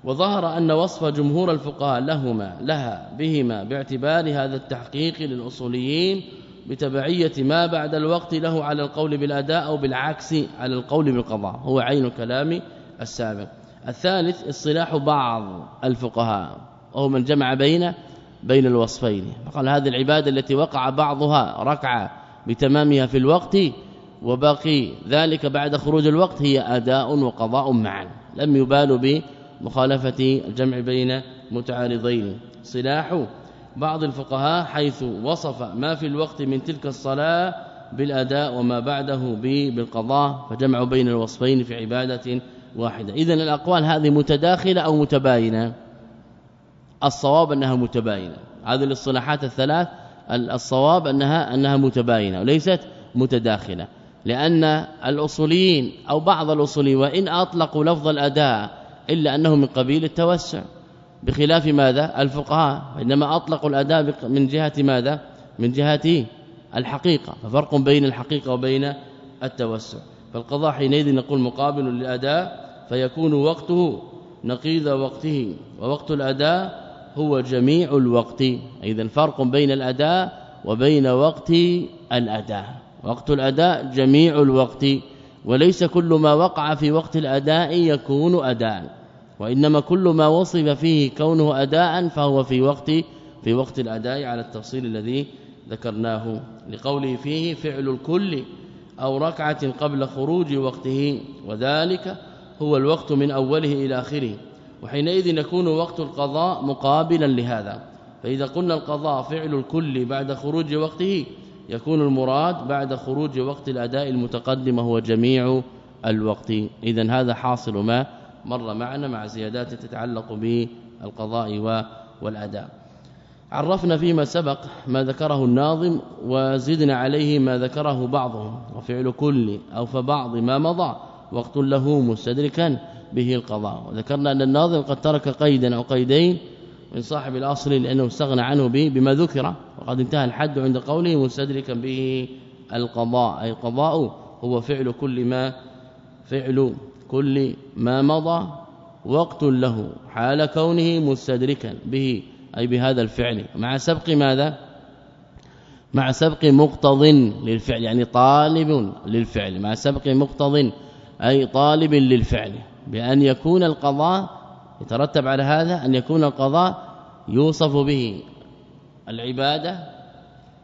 وظهر أن وصف جمهور الفقهاء لهما لها بهما باعتبار هذا التحقيق للأصوليين بتبعية ما بعد الوقت له على القول بالأداء أو بالعكس على القول بالقضاء هو عين الكلام السابق. الثالث اصطلاح بعض الفقهاء وهو من جمع بين بين الوصفين. فقال هذه العبادة التي وقع بعضها ركعة بتمامها في الوقت وباقي ذلك بعد خروج الوقت هي أداء وقضاء معا لم يبالوا بمخالفه الجمع بين متعارضين. صلاح بعض الفقهاء حيث وصف ما في الوقت من تلك الصلاة بالأداء وما بعده بالقضاء فجمعوا بين الوصفين في عبادة واحدة. اذا الأقوال هذه متداخلة أو متباينة؟ الصواب أنها متباينة. هذه الاصطلاحات الثلاث الصواب انها أنها متباينة وليست متداخلة. لأن الأصوليين أو بعض الأصوليين وإن أطلقوا لفظ الأداء إلا أنه من قبيل التوسع. بخلاف ماذا؟ الفقهاء. إنما اطلقوا الأداء من جهة ماذا؟ من جهة الحقيقة. ففرق بين الحقيقة وبين التوسع. فالقضاء حينئذ نقول مقابل للأداء فيكون وقته نقيض وقته. ووقت الأداء هو جميع الوقت. اذا فرق بين الأداء وبين وقت الأداء. وقت الأداء جميع الوقت. وليس كل ما وقع في وقت الأداء يكون اداء. وإنما كل ما وصف فيه كونه أداء فهو في وقت في وقت الأداء على التفصيل الذي ذكرناه. لقوله فيه فعل الكل أو ركعة قبل خروج وقته وذلك هو الوقت من أوله إلى آخره. وحينئذ يكون وقت القضاء مقابلا لهذا. فإذا قلنا القضاء فعل الكل بعد خروج وقته يكون المراد بعد خروج وقت الأداء المتقدم هو جميع الوقت. اذا هذا حاصل ما مر معنا مع زيادات تتعلق بالقضاء والأداء. عرفنا فيما سبق ما ذكره الناظم وزدنا عليه ما ذكره بعضهم وفعل كل أو فبعض ما مضى وقت له مستدركا به القضاء. وذكرنا أن الناظم قد ترك قيدا أو قيدين من صاحب الأصل لأنه استغنى عنه بما ذكر وقد انتهى الحد عند قوله مستدركا به القضاء أي القضاء هو فعل كل ما فعل كل ما مضى وقت له حال كونه مستدركا به أي بهذا الفعل. مع سبق ماذا؟ مع سبق مقتض للفعل يعني طالب للفعل. مع سبق مقتض أي طالب للفعل. بأن يكون القضاء يترتب على هذا أن يكون القضاء يوصف به العبادة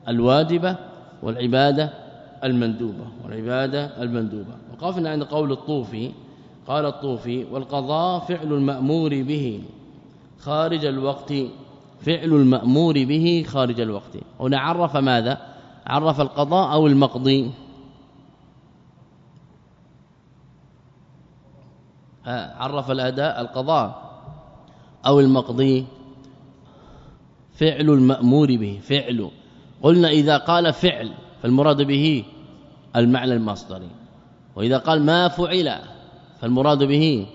الواجبة والعبادة المندوبة. والعبادة المندوبة. وقفنا عند قول الطوفي قال الطوفي والقضاء فعل المأمور به خارج الوقت فعل المأمور به خارج الوقت. هنا عرف ماذا؟ عرف القضاء أو المقضي. عرف الأداء القضاء أو المقضي. فعل المأمور به فعل. قلنا إذا قال فعل فالمراد به المعنى المصدري وإذا قال ما فعل فالمراد به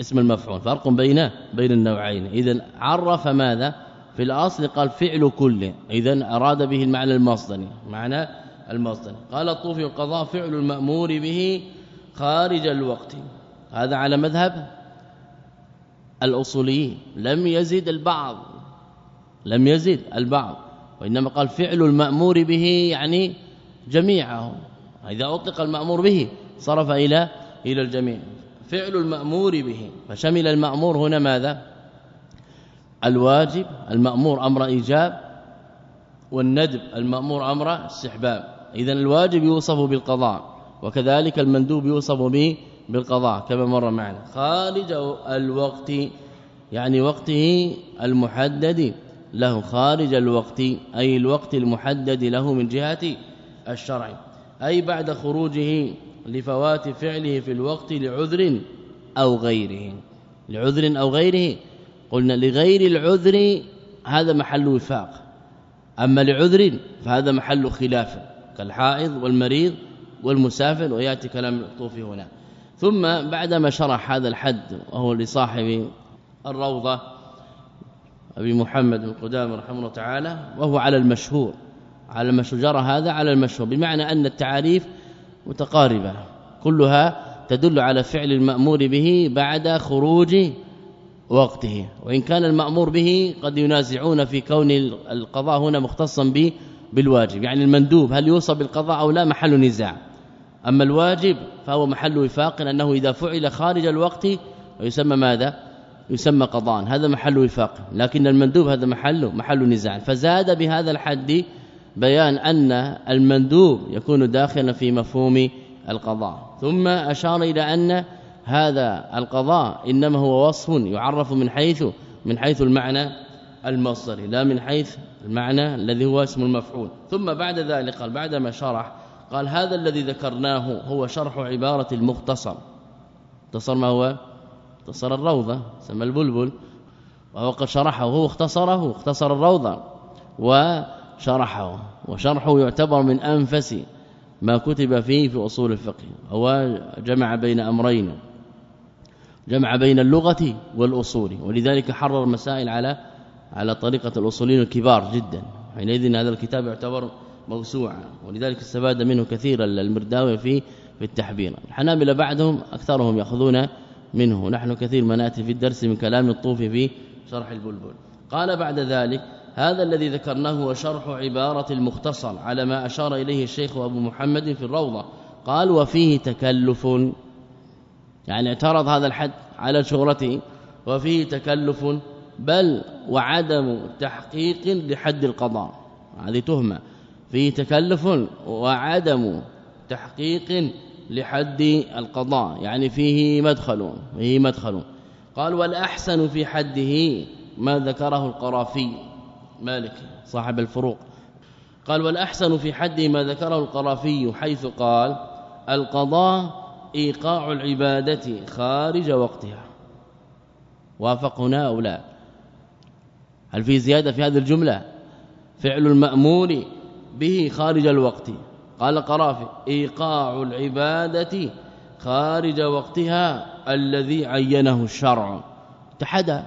اسم المفعول. فرق بين بين النوعين. إذا عرف ماذا؟ في الأصل قال فعل كل. إذا أراد به المعنى المصدري. معنى المصدر قال الطوفي القضاء فعل المأمور به خارج الوقت. هذا على مذهب الاصوليين لم يزد البعض. لم يزد البعض. وإنما قال فعل المأمور به يعني جميعه إذا أطلق المأمور به صرف إلى إلى الجميع. فعل المأمور به. فشمل المأمور هنا ماذا؟ الواجب المأمور أمر إيجاب والندب المأمور أمر استحباب. اذا الواجب يوصف بالقضاء وكذلك المندوب يوصف به بالقضاء كما مر معنا. خارج الوقت يعني وقته المحدد له خارج الوقت أي الوقت المحدد له من جهة الشرع. أي بعد خروجه لفوات فعله في الوقت لعذر أو غيره. لعذر أو غيره. قلنا لغير العذر هذا محل وفاق. أما لعذر فهذا محل خلاف كالحائض والمريض والمسافر ويأتي كلام الطوفي هنا. ثم بعدما شرح هذا الحد وهو لصاحب الروضة أبي محمد بن قدامة رحمه الله تعالى وهو على المشهور. على المشجره هذا على المشهور بمعنى أن التعاريف متقاربة. كلها تدل على فعل المأمور به بعد خروج وقته. وإن كان المأمور به قد ينازعون في كون القضاء هنا مختصا به بالواجب. يعني المندوب هل يوصى بالقضاء أو لا؟ محل نزاع. أما الواجب فهو محل وفاق انه إذا فعل خارج الوقت يسمى ماذا؟ يسمى قضاء. هذا محل وفاق. لكن المندوب هذا محل محل نزاع. فزاد بهذا الحد بيان أن المندوب يكون داخلا في مفهوم القضاء. ثم أشار إلى أن هذا القضاء إنما هو وصف يعرف من حيث من حيث المعنى المصدري لا من حيث المعنى الذي هو اسم المفعول. ثم بعد ذلك قال بعدما شرح قال هذا الذي ذكرناه هو شرح عبارة المختصر. اختصر ما هو؟ اختصر الروضة سمى البلبل. وهو قد شرحه وهو اختصره اختصر الروضة. وشرحه وشرحه يعتبر من أنفس ما كتب فيه في أصول الفقه هو جمع بين أمرين جمع بين اللغة والأصول ولذلك حرر مسائل على على طريقة الأصوليين الكبار جدا. حينئذ هذا الكتاب يعتبر موسوعا ولذلك استفاد منه كثيرا المرداوي في في التحبير. الحنابلة بعدهم أكثرهم يأخذون منه. نحن كثير ما نأتي في الدرس من كلام الطوفي في شرح البلبل. قال بعد ذلك هذا الذي ذكرناه هو شرح عبارة المختصر على ما أشار إليه الشيخ أبو محمد في الروضة. قال وفيه تكلف. يعني اعترض هذا الحد على شهرته وفيه تكلف بل وعدم تحقيق لحد القضاء. هذه تهمة. فيه تكلف وعدم تحقيق لحد القضاء. يعني فيه مدخل فيه مدخل. قال والأحسن في حده ما ذكره القرافي. مالك صاحب الفروق. قال والأحسن في حده ما ذكره القرافي حيث قال القضاء إيقاع العبادة خارج وقتها. وافق هنا أو لا؟ هل في زيادة في هذه الجملة؟ فعل المأمور به خارج الوقت. قال قرافي إيقاع العبادة خارج وقتها الذي عينه الشرع. تحدى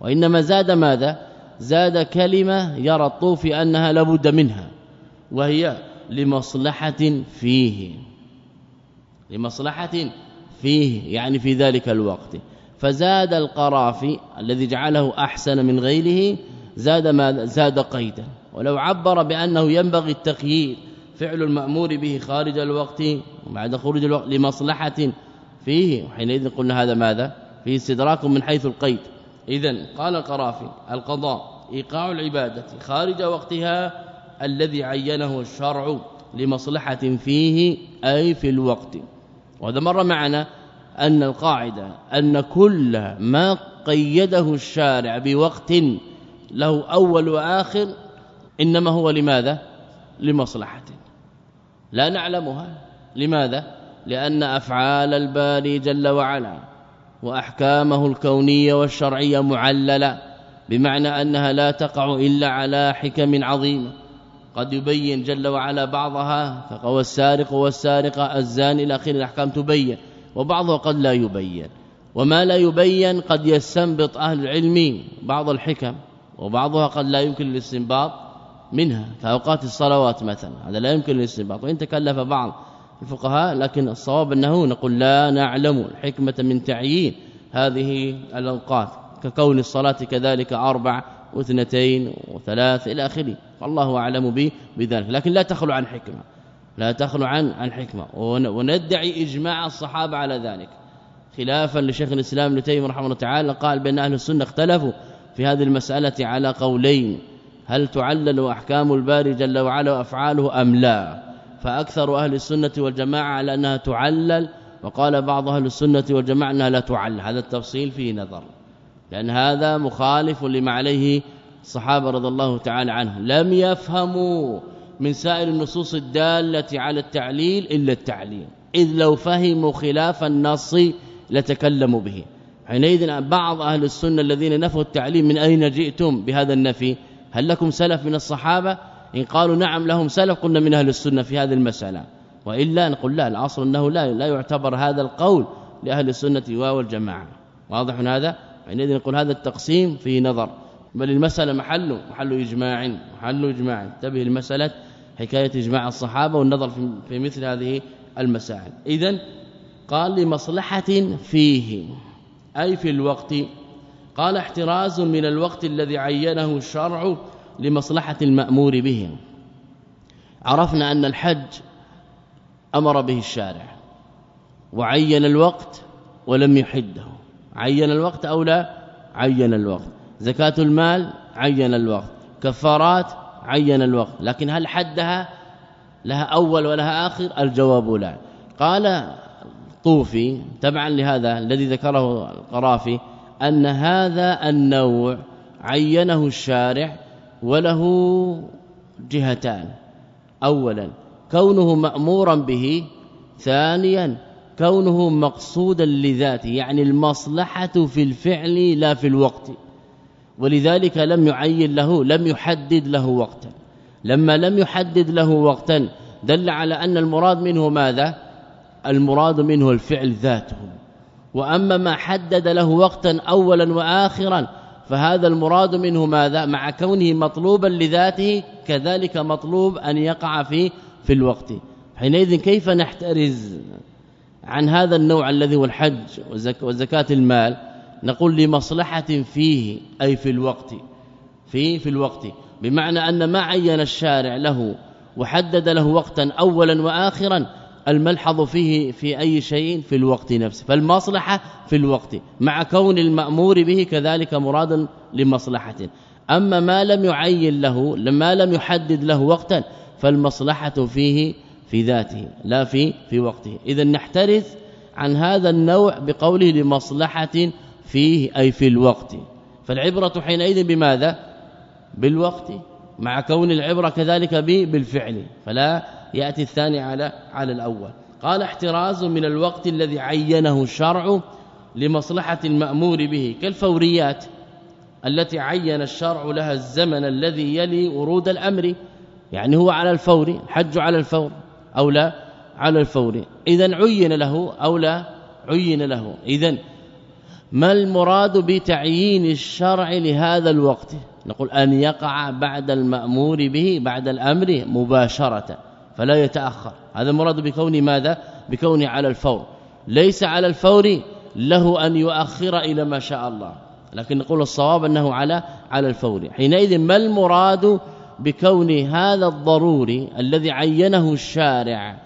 وإنما زاد ماذا؟ زاد كلمة يرى الطوفي أنها لابد منها وهي لمصلحة فيه لمصلحة فيه يعني في ذلك الوقت. فزاد القرافي الذي جعله أحسن من غيره زاد ما زاد قيدا. ولو عبر بأنه ينبغي التخيير فعل المأمور به خارج الوقت وبعد خروج الوقت لمصلحة فيه. وحينئذ قلنا هذا ماذا؟ فيه استدراك من حيث القيد. اذا قال القرافي القضاء إيقاع العبادة خارج وقتها الذي عينه الشرع لمصلحة فيه أي في الوقت. وهذا مر معنا أن القاعدة أن كل ما قيده الشارع بوقت له أول وآخر إنما هو لماذا؟ لمصلحة. لا نعلمها. لماذا؟ لأن أفعال الباري جل وعلا وأحكامه الكونية والشرعية معللة. بمعنى أنها لا تقع إلا على حكم عظيمه قد يبين جل وعلا بعضها كقول السارق والسارقة الزاني إلى اخر الأحكام تبين وبعضها قد لا يبين. وما لا يبين قد يستنبط أهل العلم بعض الحكم وبعضها قد لا يمكن الاستنباط منها. كاوقات الصلوات مثلا هذا لا يمكن الاستنباط وإن تكلف بعض الفقهاء لكن الصواب أنه نقول لا نعلم الحكمة من تعيين هذه الأوقات. ككون الصلاة كذلك أربع واثنتين وثلاث إلى آخره والله أعلم به بذلك. لكن لا تخلو عن حكمة لا تخلو عن عن حكمة. وندعي إجماع الصحابة على ذلك. خلافا لشيخ الإسلام ابن تيمية رحمه الله تعالى قال بأن أهل السنة اختلفوا في هذه المسألة على قولين هل تعلل أحكام الباري جل وعلا وأفعاله أم لا؟ فأكثر أهل السنة والجماعة على أنها تعلل وقال بعض أهل السنة والجماعة أنها لا تعلل. هذا التفصيل فيه نظر. لأن هذا مخالف لما عليه الصحابة رضي الله تعالى عنهم. لم يفهموا من سائر النصوص الدالة على التعليل إلا التعليل إذ لو فهموا خلاف النص لتكلموا به. حينئذ بعض أهل السنة الذين نفوا التعليم من أين جئتم بهذا النفي؟ هل لكم سلف من الصحابة؟ إن قالوا نعم لهم سلف قلنا من أهل السنة في هذه المسألة. وإلا نقول لا الأصل أنه لا لا يعتبر هذا القول لأهل السنة والجماعه واضح هذا؟ حينئذ نقول هذا التقسيم فيه نظر. بل المسألة محل محل إجماع محل إجماع. انتبه المساله حكاية إجماع الصحابة والنظر في مثل هذه المسائل. إذا قال لمصلحة فيه أي في الوقت. قال احتراز من الوقت الذي عينه الشرع لمصلحة المأمور به. عرفنا أن الحج أمر به الشارع وعين الوقت ولم يحده. عين الوقت أو لا؟ عين الوقت. زكاة المال؟ عين الوقت. كفارات؟ عين الوقت. لكن هل حدها؟ لها أول ولها آخر؟ الجواب لا. قال طوفي تبعا لهذا الذي ذكره القرافي أن هذا النوع عينه الشارع وله جهتان. اولا كونه مأمورا به ثانيا كونه مقصودا لذاته يعني المصلحة في الفعل لا في الوقت. ولذلك لم يعين له لم يحدد له وقتا. لما لم يحدد له وقتا دل على أن المراد منه ماذا؟ المراد منه الفعل ذاته. وأما ما حدد له وقتا أولا وآخرا فهذا المراد منه ماذا؟ مع كونه مطلوبا لذاته كذلك مطلوب أن يقع في في الوقت. حينئذ كيف نحترز؟ عن هذا النوع الذي هو الحج وزكاه المال نقول لمصلحة فيه أي في الوقت في في الوقت. بمعنى أن ما عين الشارع له وحدد له وقتا أولا وآخرا الملحظ فيه في أي شيء في الوقت نفسه. فالمصلحة في الوقت مع كون المأمور به كذلك مراد لمصلحة. أما ما لم يعين له لما لم يحدد له وقتا فالمصلحة فيه في ذاته لا في في وقته. اذا نحترز عن هذا النوع بقوله لمصلحة فيه أي في الوقت. فالعبرة حينئذ بماذا؟ بالوقت مع كون العبرة كذلك بالفعل. فلا يأتي الثاني على على الأول. قال احتراز من الوقت الذي عينه الشرع لمصلحة المأمور به. كالفوريات التي عين الشرع لها الزمن الذي يلي ورود الأمر. يعني هو على الفور حج على الفور. أو لا على الفور. اذا عين له أو لا عين له. اذا ما المراد بتعيين الشرع لهذا الوقت؟ نقول أن يقع بعد المأمور به بعد الأمر مباشرة فلا يتأخر. هذا المراد بكون ماذا؟ بكونه على الفور. ليس على الفور له أن يؤخر إلى ما شاء الله. لكن نقول الصواب أنه على على الفور. حينئذ ما المراد بكون هذا الضروري الذي عينه الشارع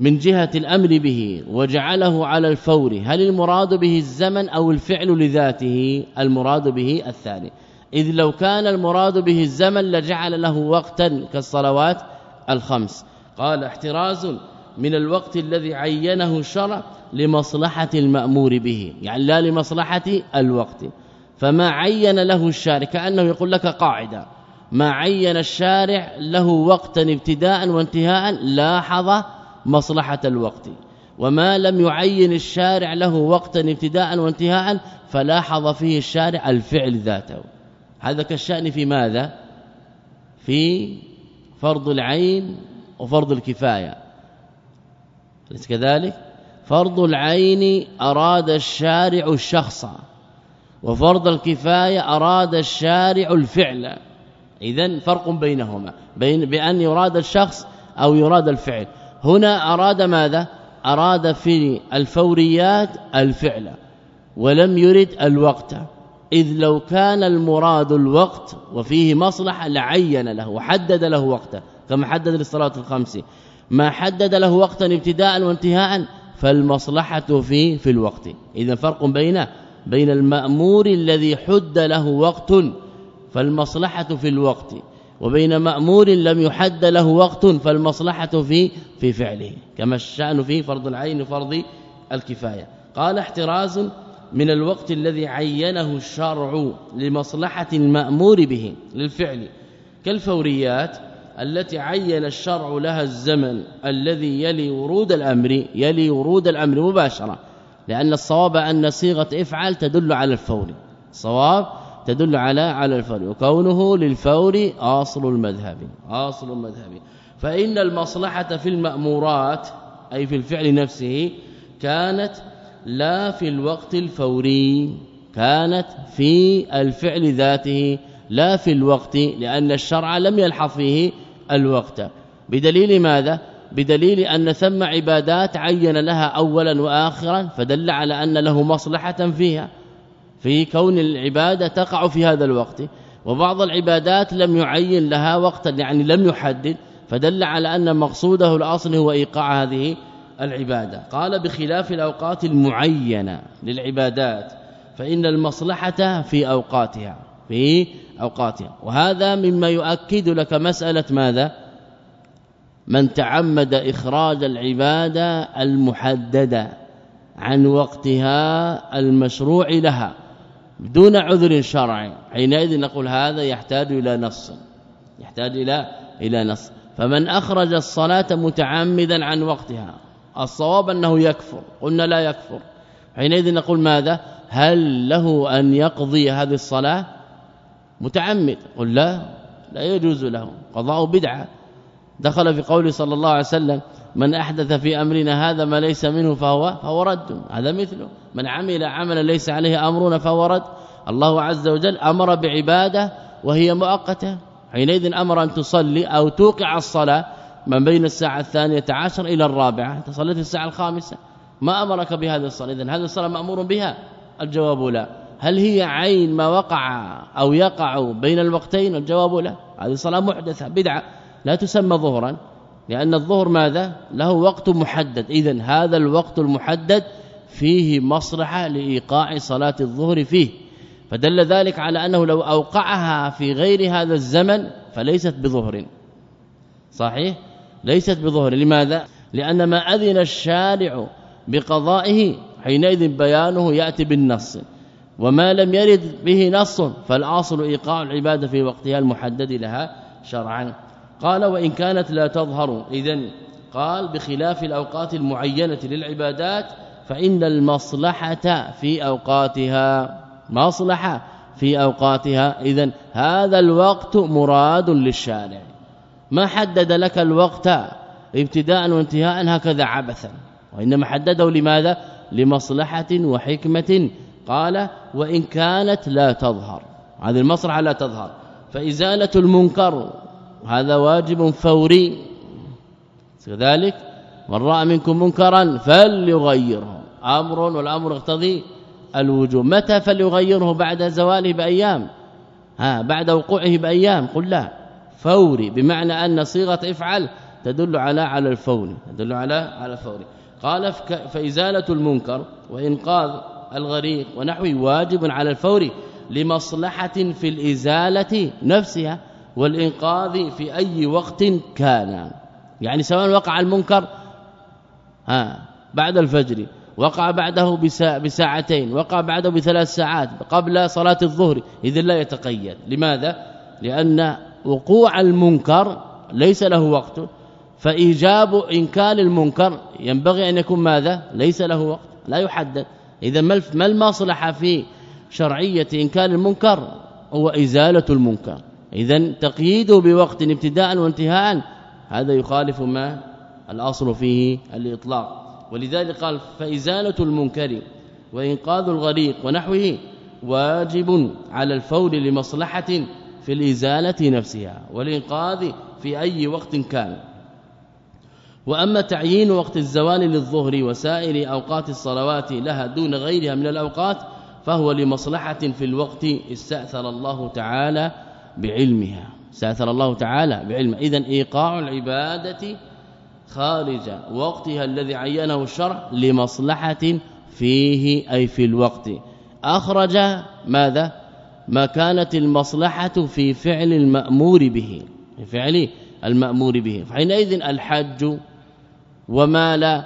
من جهة الأمر به وجعله على الفور هل المراد به الزمن أو الفعل لذاته؟ المراد به الثاني. إذ لو كان المراد به الزمن لجعل له وقتا كالصلوات الخمس. قال احتراز من الوقت الذي عينه الشرع لمصلحة المأمور به يعني لا لمصلحة الوقت. فما عين له الشارع كأنه يقول لك قاعدة. ما عين الشارع له وقتا ابتداء وانتهاء لاحظ مصلحة الوقت. وما لم يعين الشارع له وقتا ابتداء وانتهاء فلاحظ فيه الشارع الفعل ذاته. هذا كالشأن في ماذا؟ في فرض العين وفرض الكفاية. ليس كذلك؟ فرض العين أراد الشارع الشخص وفرض الكفاية أراد الشارع الفعل. اذا فرق بينهما بين بأن يراد الشخص أو يراد الفعل. هنا أراد ماذا؟ أراد في الفوريات الفعل ولم يرد الوقت إذ لو كان المراد الوقت وفيه مصلحة لعين له وحدد له وقتا كما حدد للصلاة الخمس. ما حدد له وقتا ابتداء وانتهاء فالمصلحة في في الوقت. اذا فرق بين بين المأمور الذي حد له وقت فالمصلحة في الوقت وبين مأمور لم يحد له وقت فالمصلحة في في فعله كما الشأن في فرض العين وفرض الكفاية. قال احتراز من الوقت الذي عينه الشرع لمصلحة المأمور به للفعل. كالفوريات التي عين الشرع لها الزمن الذي يلي ورود الأمر يلي ورود الأمر مباشرة لأن الصواب أن صيغة افعل تدل على الفور. صواب تدل على على الفور وكونه للفور أصل المذهب أصل المذهب. فإن المصلحة في المأمورات أي في الفعل نفسه كانت لا في الوقت الفوري كانت في الفعل ذاته لا في الوقت لأن الشرع لم يلحظ فيه الوقت. بدليل ماذا؟ بدليل أن ثم عبادات عين لها اولا واخرا فدل على أن له مصلحة فيها. في كون العبادة تقع في هذا الوقت وبعض العبادات لم يعين لها وقتا يعني لم يحدد فدل على أن مقصوده الأصل هو إيقاع هذه العبادة. قال بخلاف الأوقات المعينة للعبادات فإن المصلحة في أوقاتها في أوقاتها. وهذا مما يؤكد لك مسألة ماذا؟ من تعمد إخراج العبادة المحددة عن وقتها المشروع لها. دون عذر شرعي. حينئذ نقول هذا يحتاج إلى نص. يحتاج إلى إلى نص. فمن أخرج الصلاة متعمدا عن وقتها الصواب أنه يكفر. قلنا لا يكفر. حينئذ نقول ماذا؟ هل له أن يقضي هذه الصلاة؟ متعمد. قل لا لا يجوز له. قضاء بدعة. دخل في قول صلى الله عليه وسلم من أحدث في أمرنا هذا ما ليس منه فهو فهو رد. هذا مثله. من عمل عملا ليس عليه أمرنا فهو رد. الله عز وجل أمر بعبادة وهي مؤقتة. حينئذ أمر أن تصلي أو توقع الصلاة من بين الساعة الثانية عشر إلى الرابعة. تصلي في الساعة الخامسة. ما أمرك بهذه الصلاة؟ اذا هذه الصلاة مأمور بها؟ الجواب لا. هل هي عين ما وقع أو يقع بين الوقتين؟ الجواب لا. هذه صلاة محدثة بدعة. لا تسمى ظهرا. لأن الظهر ماذا؟ له وقت محدد. اذا هذا الوقت المحدد فيه مصلحة لإيقاع صلاة الظهر فيه. فدل ذلك على أنه لو أوقعها في غير هذا الزمن فليست بظهر. صحيح؟ ليست بظهر. لماذا؟ لأن ما أذن الشارع بقضائه حينئذ بيانه يأتي بالنص. وما لم يرد به نص فالأصل إيقاع العبادة في وقتها المحدد لها شرعا. قال وإن كانت لا تظهر اذا قال بخلاف الأوقات المعينة للعبادات فإن المصلحة في أوقاتها مصلحة في أوقاتها اذا هذا الوقت مراد للشارع. ما حدد لك الوقت ابتداء وانتهاء هكذا عبثا وإنما حدده لماذا؟ لمصلحة وحكمة. قال وإن كانت لا تظهر هذه المصلحة لا تظهر فإزالة المنكر هذا واجب فوري. كذلك من رأى منكم منكرا فليغيره. أمر والأمر يقتضي الوجوب. متى فليغيره؟ بعد زواله بأيام. ها بعد وقوعه بأيام. قل لا. فوري. بمعنى أن صيغة افعل تدل على على الفور. تدل على على الفور. قال فإزالة المنكر وإنقاذ الغريق ونحوه واجب على الفور لمصلحة في الإزالة نفسها. والإنقاذ في أي وقت كان. يعني سواء وقع المنكر ها بعد الفجر وقع بعده بساعتين وقع بعده بثلاث ساعات قبل صلاة الظهر اذا لا يتقيد. لماذا؟ لأن وقوع المنكر ليس له وقت. فإيجاب إنكار المنكر ينبغي أن يكون ماذا؟ ليس له وقت لا يحدد. إذا ما المصلحة في شرعية إنكار المنكر؟ هو إزالة المنكر. اذا تقييده بوقت ابتداء وانتهاء هذا يخالف ما الأصل فيه الإطلاق. ولذلك قال فإزالة المنكر وإنقاذ الغريق ونحوه واجب على الفور لمصلحة في الإزالة نفسها والإنقاذ في أي وقت كان. وأما تعيين وقت الزوال للظهر وسائر أوقات الصلوات لها دون غيرها من الأوقات فهو لمصلحة في الوقت استأثر الله تعالى بعلمها. استأثر الله تعالى بعلمه. اذا إيقاع العبادة خارج وقتها الذي عينه الشرع لمصلحة فيه أي في الوقت. أخرج ماذا؟ ما كانت المصلحة في فعل المأمور به في فعل المأمور به. فحينئذ الحج وما لا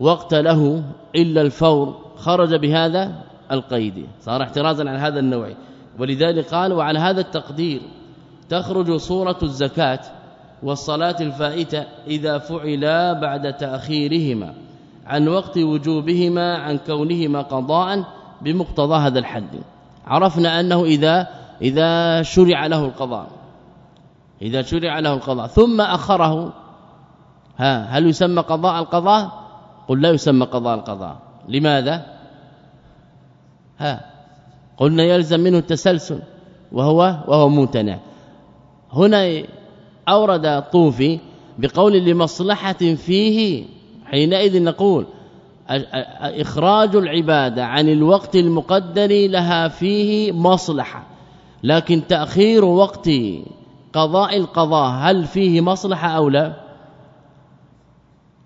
وقت له إلا الفور. خرج بهذا القيد. صار احترازا عن هذا النوع. ولذلك قال وعلى هذا التقدير تخرج صورة الزكاة والصلاة الفائتة إذا فعلا بعد تأخيرهما عن وقت وجوبهما عن كونهما قضاء بمقتضى هذا الحد. عرفنا أنه إذا إذا شرع له القضاء. إذا شرع له القضاء. ثم أخره. ها هل يسمى قضاء القضاء؟ قل لا يسمى قضاء القضاء. لماذا؟ ها قلنا يلزم منه التسلسل وهو وهو ممتنع. هنا أورد طوفي بقول لمصلحة فيه حينئذ نقول إخراج العبادة عن الوقت المقدر لها فيه مصلحة لكن تأخير وقت قضاء القضاء هل فيه مصلحة أو لا؟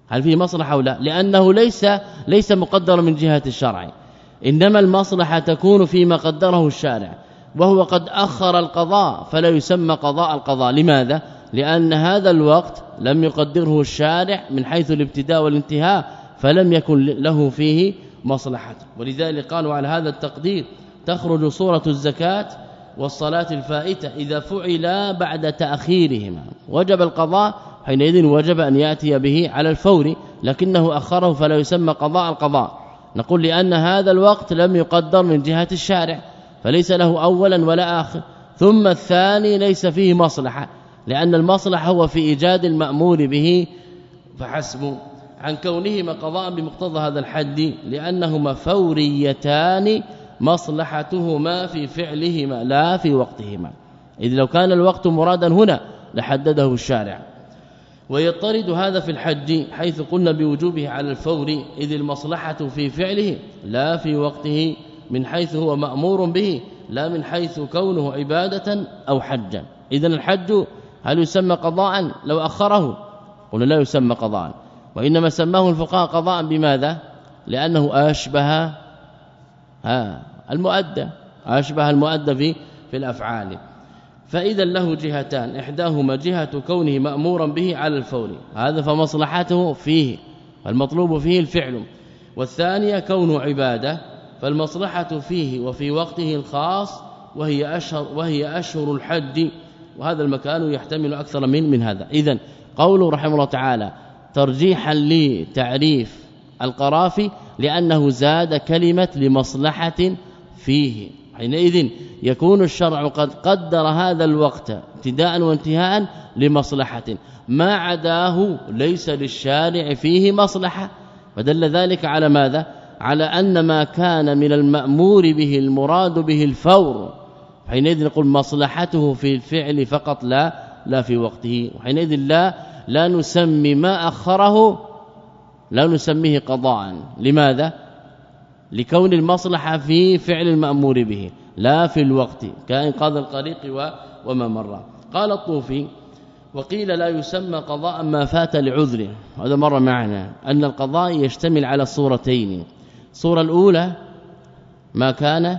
هل فيه مصلحة أو لا؟ لأنه ليس ليس مقدر من جهة الشرع. إنما المصلحة تكون فيما قدره الشارع وهو قد أخر القضاء فلا يسمى قضاء القضاء. لماذا؟ لأن هذا الوقت لم يقدره الشارع من حيث الابتداء والانتهاء فلم يكن له فيه مصلحة. ولذلك قالوا على هذا التقدير تخرج صورة الزكاة والصلاة الفائتة إذا فعل بعد تأخيرهما. وجب القضاء حينئذ وجب أن يأتي به على الفور لكنه أخره فلا يسمى قضاء القضاء. نقول لأن هذا الوقت لم يقدر من جهة الشارع فليس له اولا ولا آخر. ثم الثاني ليس فيه مصلحة لأن المصلحة هو في إيجاد المأمور به. فحسب عن كونهما قضاء بمقتضى هذا الحد لأنهما فوريتان مصلحتهما في فعلهما لا في وقتهما. إذ لو كان الوقت مرادا هنا لحدده الشارع. ويطرد هذا في الحج حيث قلنا بوجوبه على الفور إذ المصلحة في فعله لا في وقته من حيث هو مأمور به لا من حيث كونه عبادة أو حجا. اذا الحج هل يسمى قضاء؟ لو أخره قلنا لا يسمى قضاء. وإنما سماه الفقهاء قضاء بماذا؟ لأنه أشبه ها المؤدى أشبه المؤدى في في الأفعال. فإذا له جهتان إحداهما جهة كونه مأمورا به على الفور هذا فمصلحته فيه المطلوب فيه الفعل والثانية كونه عبادة فالمصلحة فيه وفي وقته الخاص وهي أشهر وهي أشهر الحج وهذا المكان يحتمل أكثر من من هذا. اذا قوله رحمه الله تعالى ترجيحا لتعريف القرافي لأنه زاد كلمة لمصلحة فيه. حينئذ يكون الشرع قد قدر هذا الوقت ابتداء وانتهاء لمصلحة. ما عداه ليس للشارع فيه مصلحة. فدل ذلك على ماذا؟ على أن ما كان من المأمور به المراد به الفور. حينئذ نقول مصلحته في الفعل فقط لا لا في وقته. وحينئذ لا لا نسمي ما أخره لا نسميه قضاء. لماذا؟ لكون المصلحة في فعل المأمور به لا في الوقت كإنقاذ القريق وما مر. قال الطوفي وقيل لا يسمى قضاء ما فات لعذر هذا مر معنا. أن القضاء يشتمل على صورتين. الصورة الأولى ما كان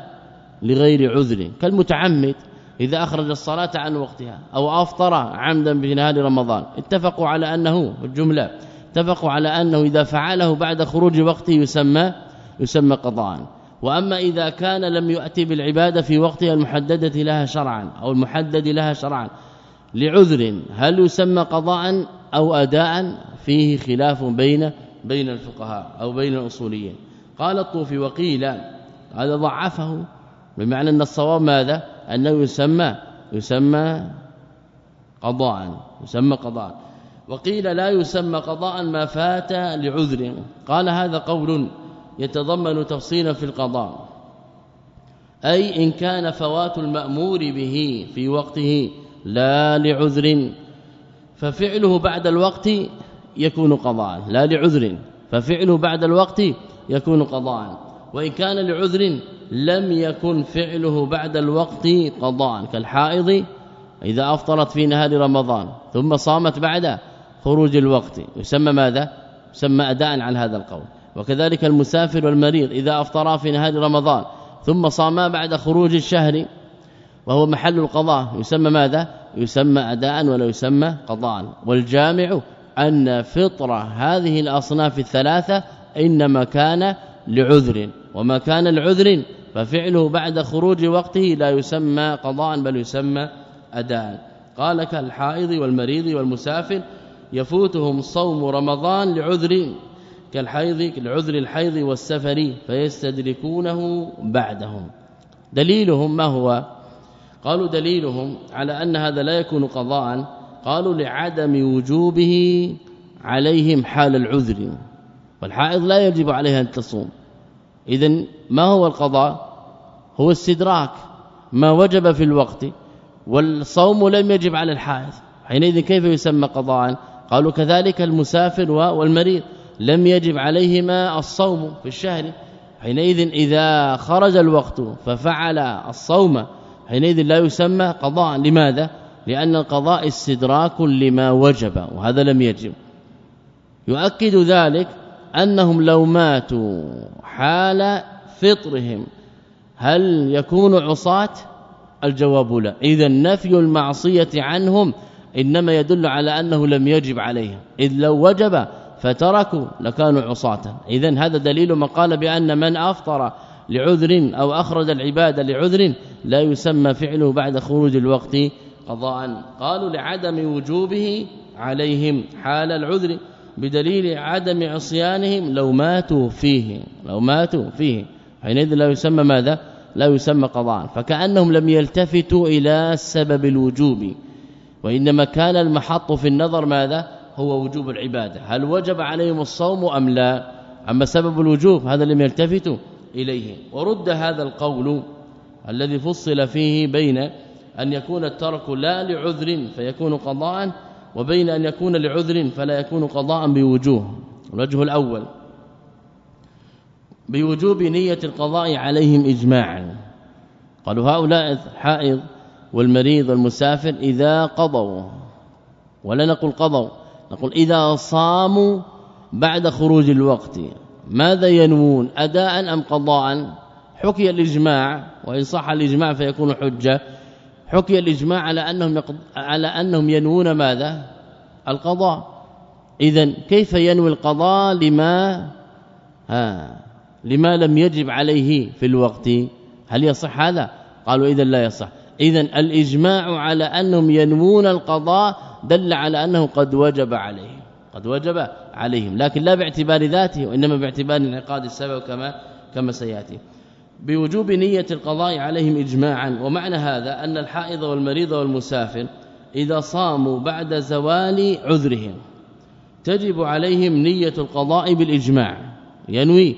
لغير عذر كالمتعمد إذا أخرج الصلاة عن وقتها أو أفطر عمدا في نهار رمضان. اتفقوا على أنه الجملة اتفقوا على أنه إذا فعله بعد خروج وقته يسمى يسمى قضاء. وأما إذا كان لم يؤتي بالعبادة في وقتها المحددة لها شرعا أو المحدد لها شرعا لعذر هل يسمى قضاء أو اداء؟ فيه خلاف بين بين الفقهاء أو بين الأصوليين. قال الطوفي وقيل هذا ضعفه بمعنى أن الصواب ماذا؟ أنه يسمى يسمى قضاء يسمى قضاء. وقيل لا يسمى قضاء ما فات لعذر. قال هذا قول يتضمن تفصيلا في القضاء. أي إن كان فوات المأمور به في وقته لا لعذر ففعله بعد الوقت يكون قضاء. لا لعذر ففعله بعد الوقت يكون قضاء. وإن كان لعذر لم يكن فعله بعد الوقت قضاء. كالحائض إذا أفطرت في نهار رمضان ثم صامت بعد خروج الوقت. يسمى ماذا؟ يسمى اداء عن هذا القول. وكذلك المسافر والمريض إذا أفطرا في نهار رمضان ثم صاما بعد خروج الشهر وهو محل القضاء يسمى ماذا؟ يسمى اداء ولا يسمى قضاء. والجامع أن فطر هذه الأصناف الثلاثة إنما كان لعذر وما كان لعذر ففعله بعد خروج وقته لا يسمى قضاء بل يسمى اداء. قال كالحائض والمريض والمسافر يفوتهم صوم رمضان لعذر. كالحيض كالعذر الحيض والسفر فيستدركونه بعدهم. دليلهم ما هو؟ قالوا دليلهم على أن هذا لا يكون قضاء. قالوا لعدم وجوبه عليهم حال العذر. والحائض لا يجب عليها أن تصوم. اذا ما هو القضاء؟ هو استدراك ما وجب في الوقت والصوم لم يجب على الحائض. حينئذ كيف يسمى قضاء؟ قالوا كذلك المسافر والمريض. لم يجب عليهما الصوم في الشهر. حينئذ إذا خرج الوقت ففعل الصوم حينئذ لا يسمى قضاء. لماذا؟ لأن القضاء استدراك لما وجب وهذا لم يجب. يؤكد ذلك أنهم لو ماتوا حال فطرهم هل يكون عصاة؟ الجواب لا. إذا نفي المعصية عنهم إنما يدل على أنه لم يجب عليهم. إذ لو وجب فتركوا لكانوا عصاة. اذا هذا دليل ما قال بأن من أفطر لعذر أو أخرج العبادة لعذر لا يسمى فعله بعد خروج الوقت قضاء. قالوا لعدم وجوبه عليهم حال العذر بدليل عدم عصيانهم لو ماتوا فيه لو ماتوا فيه. حينئذ لا يسمى ماذا؟ لا يسمى قضاء. فكأنهم لم يلتفتوا إلى سبب الوجوب. وإنما كان المحط في النظر ماذا؟ هو وجوب العبادة. هل وجب عليهم الصوم أم لا؟ أما سبب الوجوب هذا لم يلتفتوا إليه. ورد هذا القول الذي فصل فيه بين أن يكون الترك لا لعذر فيكون قضاء وبين أن يكون لعذر فلا يكون قضاء بوجوه. الوجه الأول بوجوب نية القضاء عليهم اجماعا. قالوا هؤلاء الحائض والمريض والمسافر إذا قضوا ولا نقول قضوا نقول إذا صاموا بعد خروج الوقت ماذا ينوون؟ اداء أم قضاء؟ حكي الإجماع وإن صح الإجماع فيكون حجة. حكي الإجماع على أنهم على أنهم ينوون ماذا؟ القضاء. اذا كيف ينوي القضاء؟ لما؟ ها لما لم يجب عليه في الوقت. هل يصح هذا؟ قالوا اذا لا يصح. اذا الإجماع على أنهم ينوون القضاء دل على أنه قد وجب عليه قد وجب عليهم لكن لا باعتبار ذاته وإنما باعتبار انعقاد السبب كما كما سيأتي. بوجوب نية القضاء عليهم اجماعا ومعنى هذا أن الحائض والمريض والمسافر إذا صاموا بعد زوال عذرهم تجب عليهم نية القضاء بالإجماع ينوي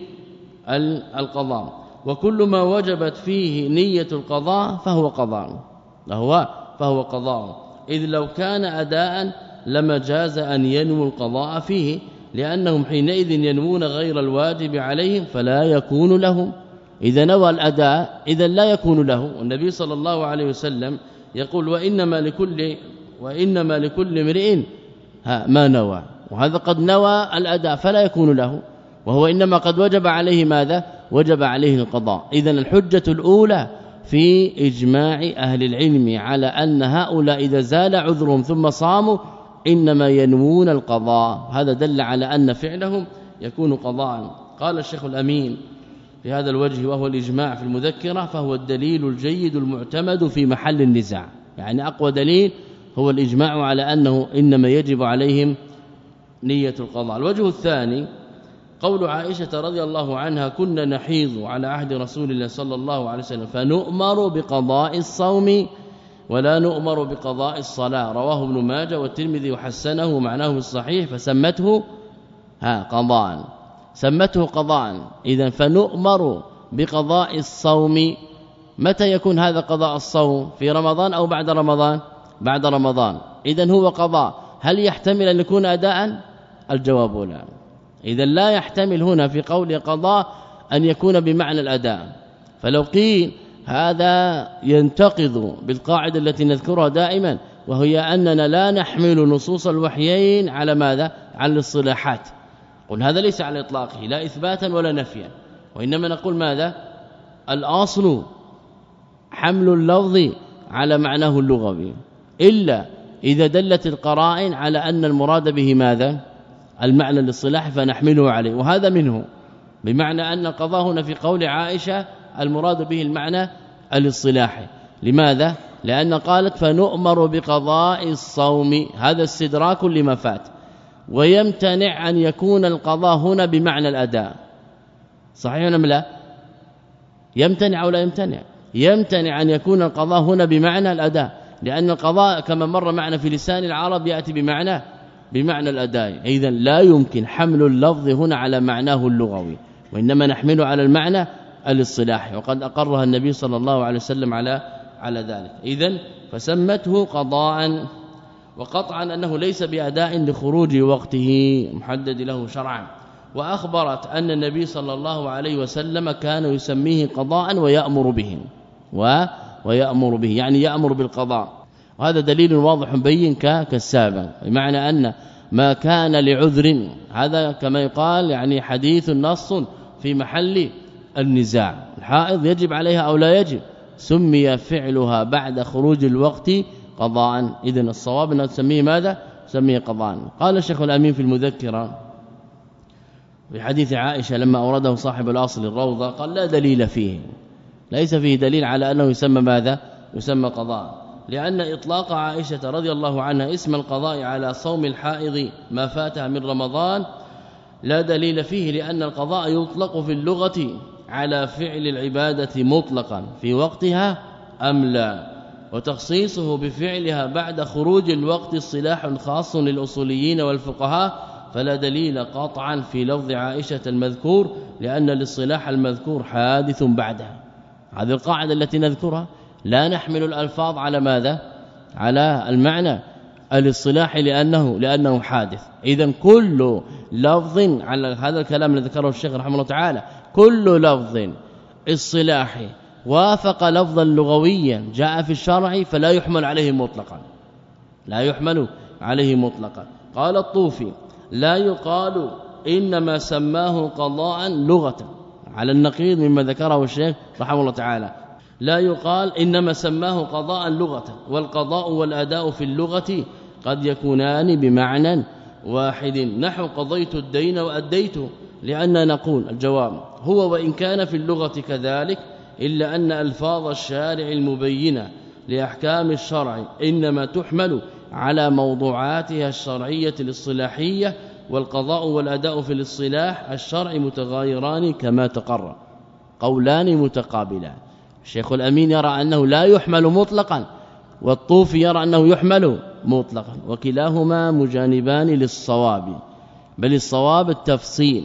القضاء. وكل ما وجبت فيه نية القضاء فهو قضاء فهو فهو قضاء. إذ لو كان اداء لما جاز أن ينووا القضاء فيه لأنهم حينئذ ينوون غير الواجب عليهم فلا يكون لهم. إذا نوى الأداء إذا لا يكون له. والنبي صلى الله عليه وسلم يقول وإنما لكل وإنما لكل امرئ ما نوى. وهذا قد نوى الأداء فلا يكون له. وهو إنما قد وجب عليه ماذا؟ وجب عليه القضاء. اذا الحجة الأولى في إجماع أهل العلم على أن هؤلاء إذا زال عذرهم ثم صاموا إنما ينوون القضاء. هذا دل على أن فعلهم يكون قضاء. قال الشيخ الأمين في هذا الوجه وهو الإجماع في المذكرة فهو الدليل الجيد المعتمد في محل النزاع. يعني أقوى دليل هو الإجماع على أنه إنما يجب عليهم نية القضاء. الوجه الثاني قول عائشة رضي الله عنها كنا نحيض على عهد رسول الله صلى الله عليه وسلم فنؤمر بقضاء الصوم ولا نؤمر بقضاء الصلاة. رواه ابن ماجه والترمذي وحسنه معناه الصحيح فسمته ها قضاء. سمته قضاء. اذا فنؤمر بقضاء الصوم. متى يكون هذا قضاء الصوم؟ في رمضان أو بعد رمضان؟ بعد رمضان. اذا هو قضاء. هل يحتمل أن يكون اداء؟ الجواب لا. إذا لا يحتمل هنا في قول قضاء أن يكون بمعنى الأداء. فلو قيل هذا ينتقض بالقاعدة التي نذكرها دائما وهي أننا لا نحمل نصوص الوحيين على ماذا؟ على الاصطلاحات. قل هذا ليس على إطلاقه لا إثباتا ولا نفيا. وإنما نقول ماذا؟ الأصل حمل اللفظ على معناه اللغوي. إلا إذا دلت القرائن على أن المراد به ماذا؟ المعنى الاصطلاحي فنحمله عليه وهذا منه بمعنى أن القضاء هنا في قول عائشة المراد به المعنى الاصطلاحي لماذا؟ لأن قالت فنؤمر بقضاء الصوم هذا استدراك لما فات. ويمتنع أن يكون القضاء هنا بمعنى الأداء. صحيح أم لا؟ يمتنع أو لا يمتنع؟ يمتنع أن يكون القضاء هنا بمعنى الأداء لأن القضاء كما مر معنا في لسان العرب يأتي بمعنى بمعنى الاداء إذا لا يمكن حمل اللفظ هنا على معناه اللغوي وإنما نحمله على المعنى الاصطلاحي وقد أقرها النبي صلى الله عليه وسلم على على ذلك. إذا فسمته قضاء وقطعا أنه ليس باداء لخروج وقته محدد له شرعا. وأخبرت أن النبي صلى الله عليه وسلم كان يسميه قضاء ويأمر به و ويأمر به يعني يأمر بالقضاء. وهذا دليل واضح بين كالسابق. بمعنى أن ما كان لعذر هذا كما يقال يعني حديث نص في محل النزاع. الحائض يجب عليها أو لا يجب. سمي فعلها بعد خروج الوقت قضاء. اذا الصواب ان تسميه ماذا؟ سميه قضاء. قال الشيخ الأمين في المذكرة في حديث عائشة لما أورده صاحب الأصل الروضة قال لا دليل فيه. ليس فيه دليل على أنه يسمى ماذا؟ يسمى قضاء. لأن إطلاق عائشة رضي الله عنها اسم القضاء على صوم الحائض ما فاتها من رمضان لا دليل فيه لأن القضاء يطلق في اللغة على فعل العبادة مطلقا في وقتها أم لا؟ وتخصيصه بفعلها بعد خروج الوقت صلاح خاص للأصوليين والفقهاء فلا دليل قطعا في لفظ عائشة المذكور لأن الاصطلاح المذكور حادث بعدها. هذه القاعدة التي نذكرها لا نحمل الألفاظ على ماذا؟ على المعنى الاصطلاحي لأنه لأنه حادث. اذا كل لفظ على هذا الكلام الذي ذكره الشيخ رحمه الله تعالى كل لفظ اصطلاحي وافق لفظا لغويا جاء في الشرع فلا يحمل عليه مطلقا. لا يحمل عليه مطلقا. قال الطوفي لا يقال إنما سماه قضاء لغة. على النقيض مما ذكره الشيخ رحمه الله تعالى. لا يقال إنما سماه قضاء لغة والقضاء والأداء في اللغة قد يكونان بمعنى واحد. نحو قضيت الدين واديته لأن نقول الجواب هو وإن كان في اللغة كذلك إلا أن ألفاظ الشارع المبينة لأحكام الشرع إنما تحمل على موضوعاتها الشرعية الاصطلاحية والقضاء والأداء في الاصطلاح الشرعي متغايران كما تقرر قولان متقابلان. الشيخ الأمين يرى أنه لا يحمل مطلقا والطوفي يرى أنه يحمل مطلقا وكلاهما مجانبان للصواب بل الصواب التفصيل.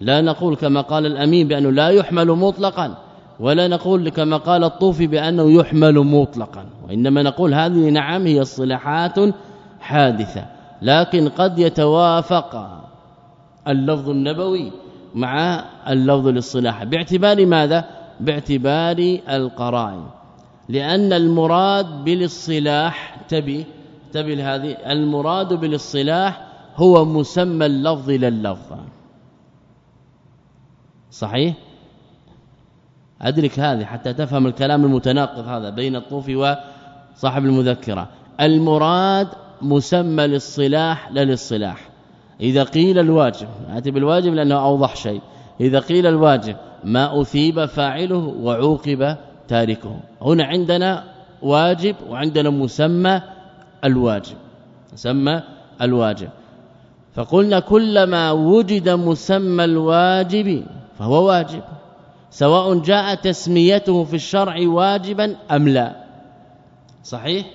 لا نقول كما قال الأمين بأنه لا يحمل مطلقا ولا نقول كما قال الطوفي بأنه يحمل مطلقا وإنما نقول هذه نعم هي اصطلاحات حادثة. لكن قد يتوافق اللفظ النبوي مع اللفظ الاصطلاحي باعتبار ماذا؟ باعتبار القرائن لأن المراد بالاصطلاح تبي تبي هذه المراد بالاصطلاح هو مسمى اللفظ لللفظ صحيح؟ أدرك هذه حتى تفهم الكلام المتناقض هذا بين الطوف وصاحب المذكرة. المراد مسمى الاصطلاح للاصطلاح. إذا قيل الواجب اتي بالواجب لأنه أوضح شيء. إذا قيل الواجب ما أثيب فاعله وعوقب تاركه. هنا عندنا واجب وعندنا مسمى الواجب مسمى الواجب. فقلنا كلما وجد مسمى الواجب فهو واجب سواء جاء تسميته في الشرع واجبا أم لا. صحيح؟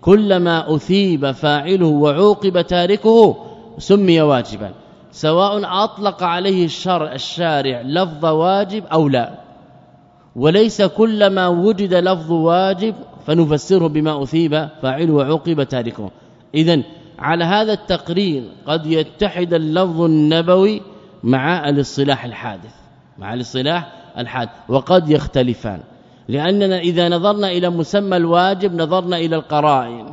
كلما أثيب فاعله وعوقب تاركه سمي واجبا. سواء أطلق عليه الشرع الشارع لفظ واجب أو لا. وليس كلما وجد لفظ واجب فنفسره بما أثيب فاعل وعوقب تاركه. اذا على هذا التقرير قد يتحد اللفظ النبوي مع الاصطلاح الحادث مع الاصطلاح الحادث وقد يختلفان. لأننا إذا نظرنا إلى مسمى الواجب نظرنا إلى القرائن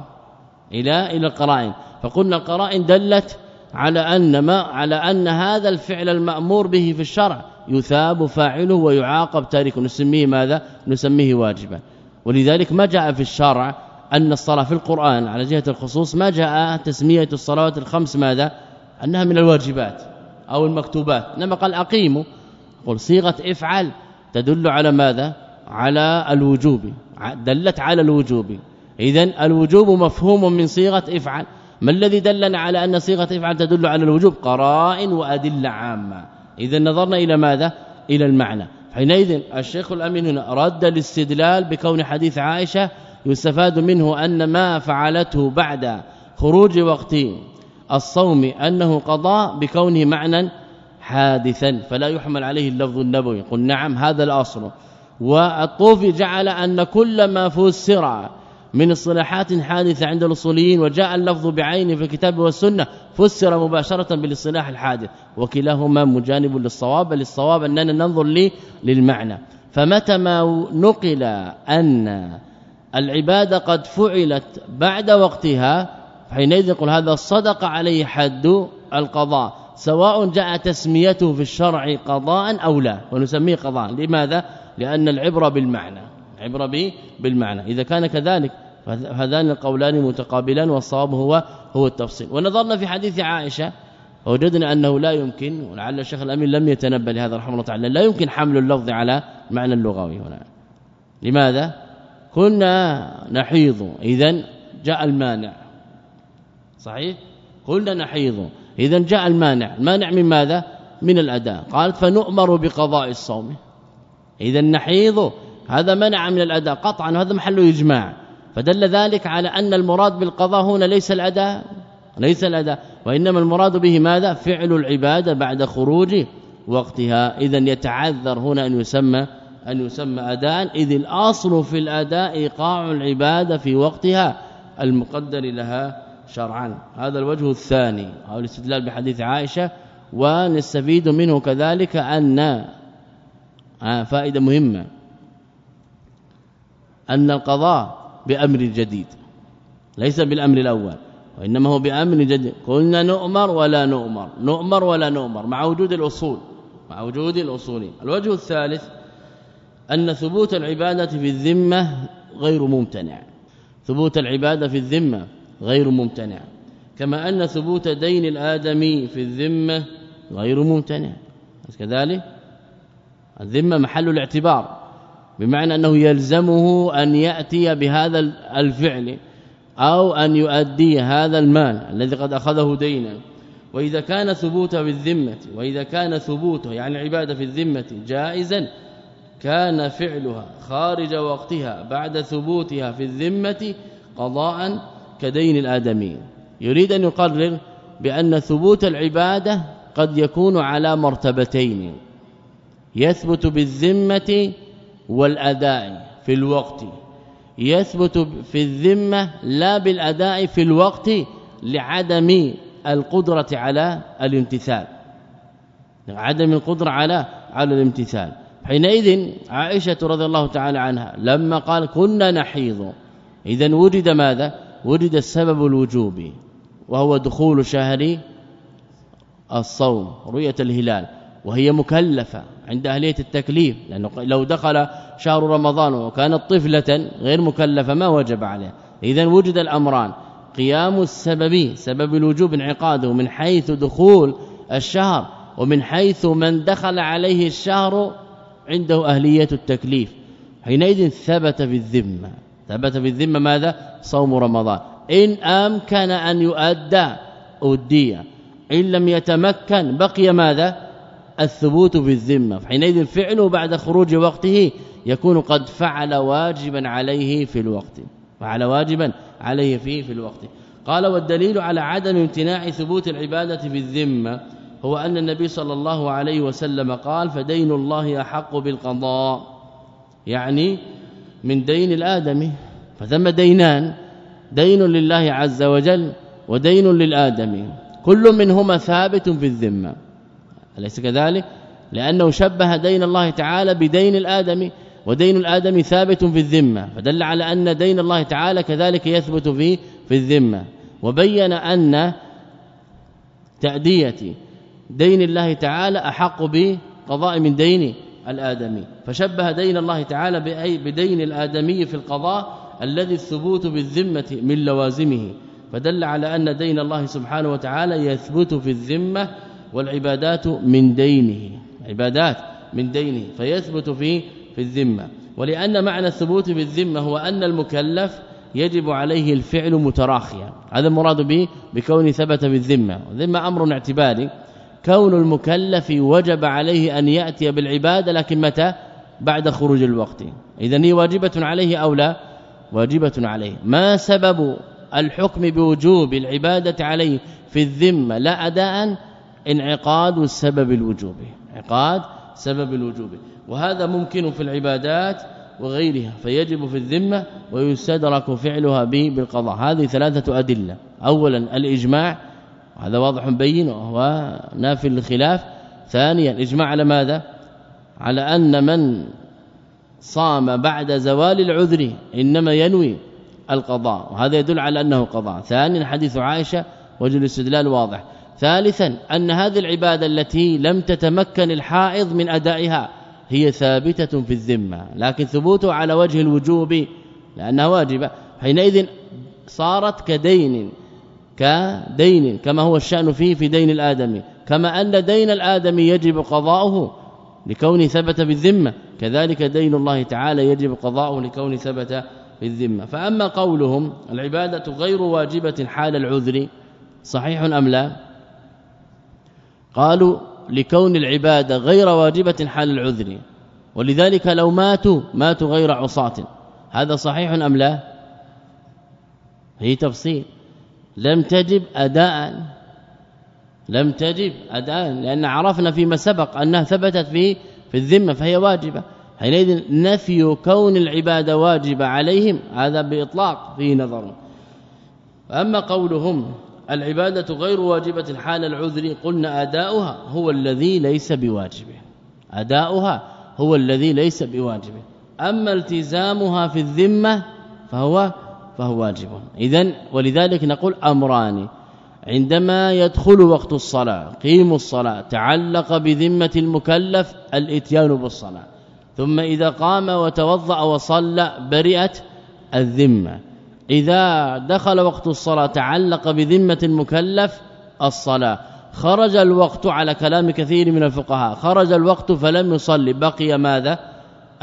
إلى إلى القرائن. فقلنا القرائن دلت على أن ما على أن هذا الفعل المأمور به في الشرع يثاب فاعله ويعاقب تاركه نسميه ماذا؟ نسميه واجبا. ولذلك ما جاء في الشرع أن الصلاة في القرآن على جهة الخصوص ما جاء تسمية الصلوات الخمس ماذا؟ أنها من الواجبات أو المكتوبات. إنما قال أقيموا. قل صيغة افعل تدل على ماذا؟ على الوجوب. دلت على الوجوب. اذا الوجوب مفهوم من صيغة افعل. ما الذي دلنا على أن صيغة افعل تدل على الوجوب؟ قرائن وأدلة عامة. اذا نظرنا إلى ماذا؟ إلى المعنى. حينئذ الشيخ الأمين هنا رد الاستدلال بكون حديث عائشة يستفاد منه أن ما فعلته بعد خروج وقت الصوم أنه قضاء بكونه معنى حادثا فلا يحمل عليه اللفظ النبوي. قل نعم هذا الأصل. والطوفي جعل أن كل ما فسر من اصطلاحات حادثة عند الأصوليين وجاء اللفظ بعينه في الكتاب والسنة فسر مباشرة بالاصطلاح الحادث وكلاهما مجانب للصواب للصواب أننا ننظر للمعنى. فمتى ما نقل أن العبادة قد فعلت بعد وقتها حينئذ يقول هذا صدق عليه حد القضاء سواء جاء تسميته في الشرع قضاء أو لا ونسميه قضاء. لماذا؟ لأن العبرة بالمعنى. عبرة به بالمعنى. إذا كان كذلك فهذان القولان متقابلان والصواب هو هو التفصيل. ونظرنا في حديث عائشة وجدنا أنه لا يمكن ولعل الشيخ الأمين لم يتنبه لهذا رحمه الله تعالى لا يمكن حمل اللفظ على معنى اللغوي هنا. لماذا؟ كنا نحيض. اذا جاء المانع. صحيح؟ كنا نحيض. اذا جاء المانع. المانع من ماذا؟ من الأداء. قالت فنؤمر بقضاء الصوم. اذا نحيض. هذا منع من الأداء قطعا وهذا محل إجماع. فدل ذلك على أن المراد بالقضاء هنا ليس الأداء ليس الأداء وإنما المراد به ماذا؟ فعل العبادة بعد خروج وقتها. اذا يتعذر هنا أن يسمى أن يسمى اداء. إذ الأصل في الأداء إيقاع العبادة في وقتها المقدر لها شرعا. هذا الوجه الثاني أو الاستدلال بحديث عائشة. ونستفيد منه كذلك أن آه، فائدة مهمة. أن القضاء بأمر جديد ليس بالأمر الأول وإنما هو بأمر جديد. قلنا نؤمر ولا نؤمر نؤمر ولا نؤمر مع وجود الأصول مع وجود الأصول. الوجه الثالث أن ثبوت العبادة في الذمة غير ممتنع. ثبوت العبادة في الذمة غير ممتنع. كما أن ثبوت دين الآدمي في الذمة غير ممتنع. كذلك؟ الذمة محل الاعتبار. بمعنى أنه يلزمه أن يأتي بهذا الفعل أو أن يؤدي هذا المال الذي قد أخذه دينا. وإذا كان ثبوته بالذمة وإذا كان ثبوته يعني العبادة في الذمة جائزا كان فعلها خارج وقتها بعد ثبوتها في الذمة قضاء كدين الآدمي. يريد أن يقرر بأن ثبوت العبادة قد يكون على مرتبتين. يثبت بالذمة والأداء في الوقت. يثبت في الذمة لا بالأداء في الوقت لعدم القدرة على الامتثال. عدم القدرة على على الامتثال. حينئذ عائشة رضي الله تعالى عنها لما قال كنا نحيض. اذا وجد ماذا؟ وجد السبب الوجوبي وهو دخول شهر الصوم رؤية الهلال. وهي مكلفة عند أهلية التكليف لأنه لو دخل شهر رمضان وكانت طفلة غير مكلفة ما وجب عليها اذا وجد الأمران. قيام السبب سبب الوجوب انعقاده من حيث دخول الشهر ومن حيث من دخل عليه الشهر عنده أهلية التكليف. حينئذ ثبت بالذمه ثبت بالذمه ماذا؟ صوم رمضان. إن أمكن أن يؤدى أدي. إن لم يتمكن بقي ماذا؟ الثبوت بالذمه حينئذ فعله بعد خروج وقته يكون قد فعل واجبا عليه في الوقت. فعل واجبا عليه فيه في الوقت. قال والدليل على عدم امتناع ثبوت العبادة في الذمة هو أن النبي صلى الله عليه وسلم قال فدين الله أحق بالقضاء. يعني من دين الآدمي. فثم دينان دين لله عز وجل ودين للآدمي. كل منهما ثابت في الذمة. أليس كذلك؟ لأنه شبه دين الله تعالى بدين الآدمي ودين الآدمي ثابت في الذمة فدل على أن دين الله تعالى كذلك يثبت في في الذمة. وبين أن تأدية دين الله تعالى أحق بقضاء من دين الآدمي. فشبه دين الله تعالى بدين الآدمي في القضاء الذي الثبوت بالذمة من لوازمه. فدل على أن دين الله سبحانه وتعالى يثبت في الذمة والعبادات من دينه عبادات من دينه فيثبت في في الذمة. ولأن معنى الثبوت بالذمه هو أن المكلف يجب عليه الفعل متراخيا. هذا المراد به بكون ثبت بالذمه الذمة. أمر اعتباري. كون المكلف وجب عليه أن يأتي بالعبادة لكن متى؟ بعد خروج الوقت. اذا هي واجبة عليه أو لا؟ واجبة عليه. ما سبب الحكم بوجوب العبادة عليه في الذمة؟ لا اداء انعقاد السبب الوجوبي انعقاد سبب الوجوب. وهذا ممكن في العبادات وغيرها فيجب في الذمة ويستدرك فعلها به بالقضاء. هذه ثلاثة أدلة. اولا الإجماع وهذا واضح بين وهو نافي للخلاف. ثانيا الإجماع على ماذا؟ على أن من صام بعد زوال العذر إنما ينوي القضاء وهذا يدل على أنه قضاء. ثانيا حديث عائشة وجه الاستدلال واضح. ثالثا أن هذه العبادة التي لم تتمكن الحائض من أدائها هي ثابتة في الذمة لكن ثبوته على وجه الوجوب لأنها واجبة. حينئذ صارت كدين كدين كما هو الشأن فيه في دين الآدمي. كما أن دين الآدمي يجب قضاؤه لكونه ثبت بالذمه كذلك دين الله تعالى يجب قضاؤه لكونه ثبت في الذمة. فأما قولهم العبادة غير واجبة حال العذر صحيح أم لا؟ قالوا لكون العبادة غير واجبة حال العذر ولذلك لو ماتوا ماتوا غير عصاة. هذا صحيح أم لا؟ هي تفصيل. لم تجب أداء لم تجب أداء لأن عرفنا فيما سبق أنها ثبتت في في الذمة فهي واجبة. حينئذ نفي كون العبادة واجبة عليهم هذا بإطلاق فيه نظر. أما قولهم العبادة غير واجبة حال العذر قلنا أداؤها هو الذي ليس بواجب أداؤها هو الذي ليس بواجب أما التزامها في الذمة فهو فهو واجب. اذا ولذلك نقول أمران. عندما يدخل وقت الصلاة قيموا الصلاة تعلق بذمة المكلف الإتيان بالصلاة. ثم إذا قام وتوضأ وصلى برئت الذمة. إذا دخل وقت الصلاة تعلق بذمة المكلف الصلاة. خرج الوقت على كلام كثير من الفقهاء. خرج الوقت فلم يصلي. بقي ماذا؟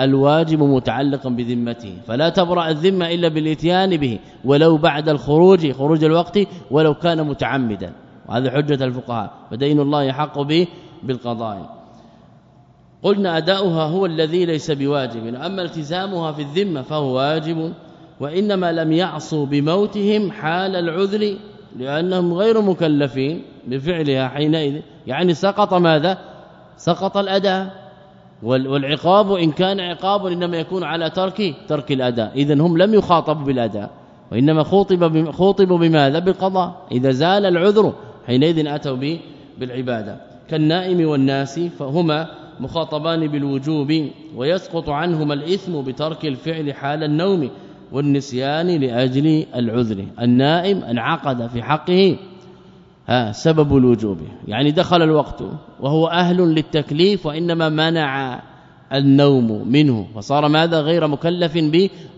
الواجب متعلقا بذمته. فلا تبرأ الذمة إلا بالإتيان به. ولو بعد الخروج خروج الوقت ولو كان متعمدا. وهذا حجة الفقهاء. فدين الله يحق به بالقضاء. قلنا أداؤها هو الذي ليس بواجب. أما التزامها في الذمة فهو واجب. وإنما لم يعصوا بموتهم حال العذر لأنهم غير مكلفين بفعلها حينئذ. يعني سقط ماذا؟ سقط الأداء. والعقاب إن كان عقاب إنما يكون على ترك ترك الأداء. اذا هم لم يخاطبوا بالأداء. وإنما خوطب خوطبوا بماذا؟ بالقضاء. إذا زال العذر حينئذ أتوا به بالعبادة. كالنائم والناس فهما مخاطبان بالوجوب ويسقط عنهما الإثم بترك الفعل حال النوم. والنسيان لأجل العذر النائم انعقد في حقه ها سبب الوجوب. يعني دخل الوقت وهو أهل للتكليف وإنما منع النوم منه فصار ماذا؟ غير مكلف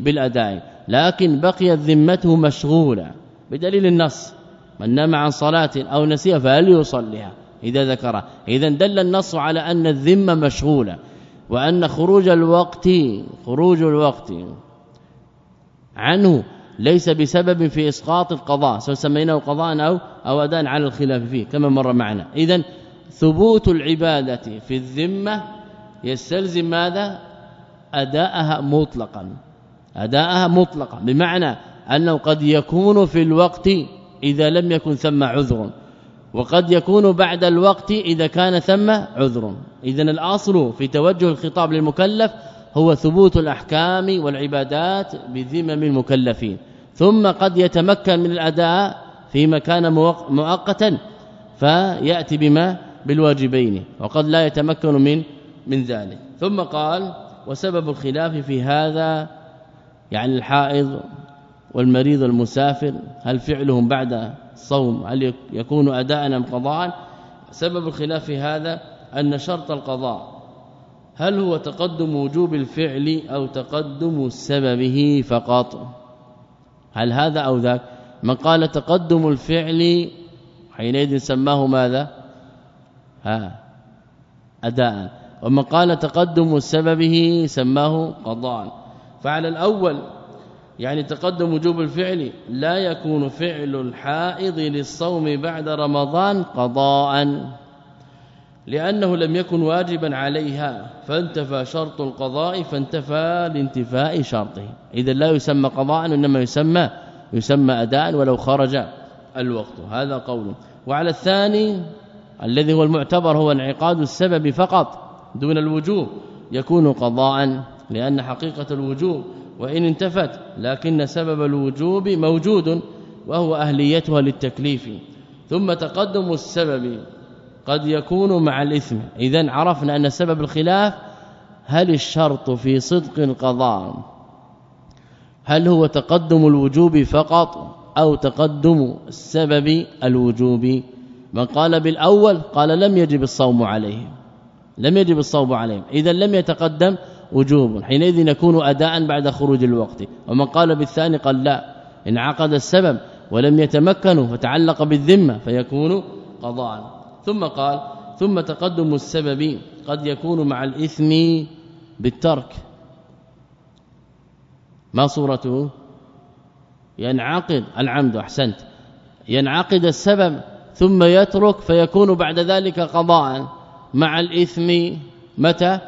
بالأداء. لكن بقيت ذمته مشغولة بدليل النص. من نام عن صلاة أو نسيها فليصليها إذا ذكر. اذا دل النص على أن الذمة مشغولة وأن خروج الوقت خروج الوقت عنه ليس بسبب في إسقاط القضاء سواء سميناه قضاء أو أو اداء على الخلاف فيه كما مر معنا. اذا ثبوت العبادة في الذمة يستلزم ماذا؟ أداءها مطلقا. أداءها مطلقا بمعنى أنه قد يكون في الوقت إذا لم يكن ثم عذر وقد يكون بعد الوقت إذا كان ثم عذر. اذا الأصل في توجه الخطاب للمكلف هو ثبوت الأحكام والعبادات بذمم المكلفين. ثم قد يتمكن من الأداء فيما كان مؤقتا فيأتي بما بالواجبين وقد لا يتمكن من من ذلك. ثم قال وسبب الخلاف في هذا يعني الحائض والمريض المسافر هل فعلهم بعد الصوم هل يكون اداء أم قضاء؟ سبب الخلاف في هذا أن شرط القضاء هل هو تقدم وجوب الفعل أو تقدم سببه فقط؟ هل هذا أو ذاك؟ من قال تقدم الفعل حينئذ سماه ماذا؟ ها أداء. ومن قال تقدم سببه سماه قضاء. فعلى الأول يعني تقدم وجوب الفعل لا يكون فعل الحائض للصوم بعد رمضان قضاء. لأنه لم يكن واجبا عليها فانتفى شرط القضاء فانتفى لانتفاء شرطه. اذا لا يسمى قضاء إنما يسمى يسمى اداء ولو خرج الوقت. هذا قول. وعلى الثاني الذي هو المعتبر هو انعقاد السبب فقط دون الوجوب يكون قضاء لأن حقيقة الوجوب وإن انتفت لكن سبب الوجوب موجود وهو أهليتها للتكليف. ثم تقدم السبب قد يكون مع الإثم. اذا عرفنا أن سبب الخلاف هل الشرط في صدق القضاء؟ هل هو تقدم الوجوب فقط أو تقدم السبب الوجوب؟ من قال بالأول قال لم يجب الصوم عليه. لم يجب الصوم عليهم. اذا لم يتقدم وجوب. حينئذ يكون اداء بعد خروج الوقت. ومن قال بالثاني قال لا. انعقد السبب ولم يتمكنوا فتعلق بالذمة فيكون قضاء. ثم قال ثم تقدم السبب قد يكون مع الإثم بالترك. ما صورته؟ ينعقد العمد أحسنت. ينعقد السبب ثم يترك فيكون بعد ذلك قضاء. مع الإثم متى؟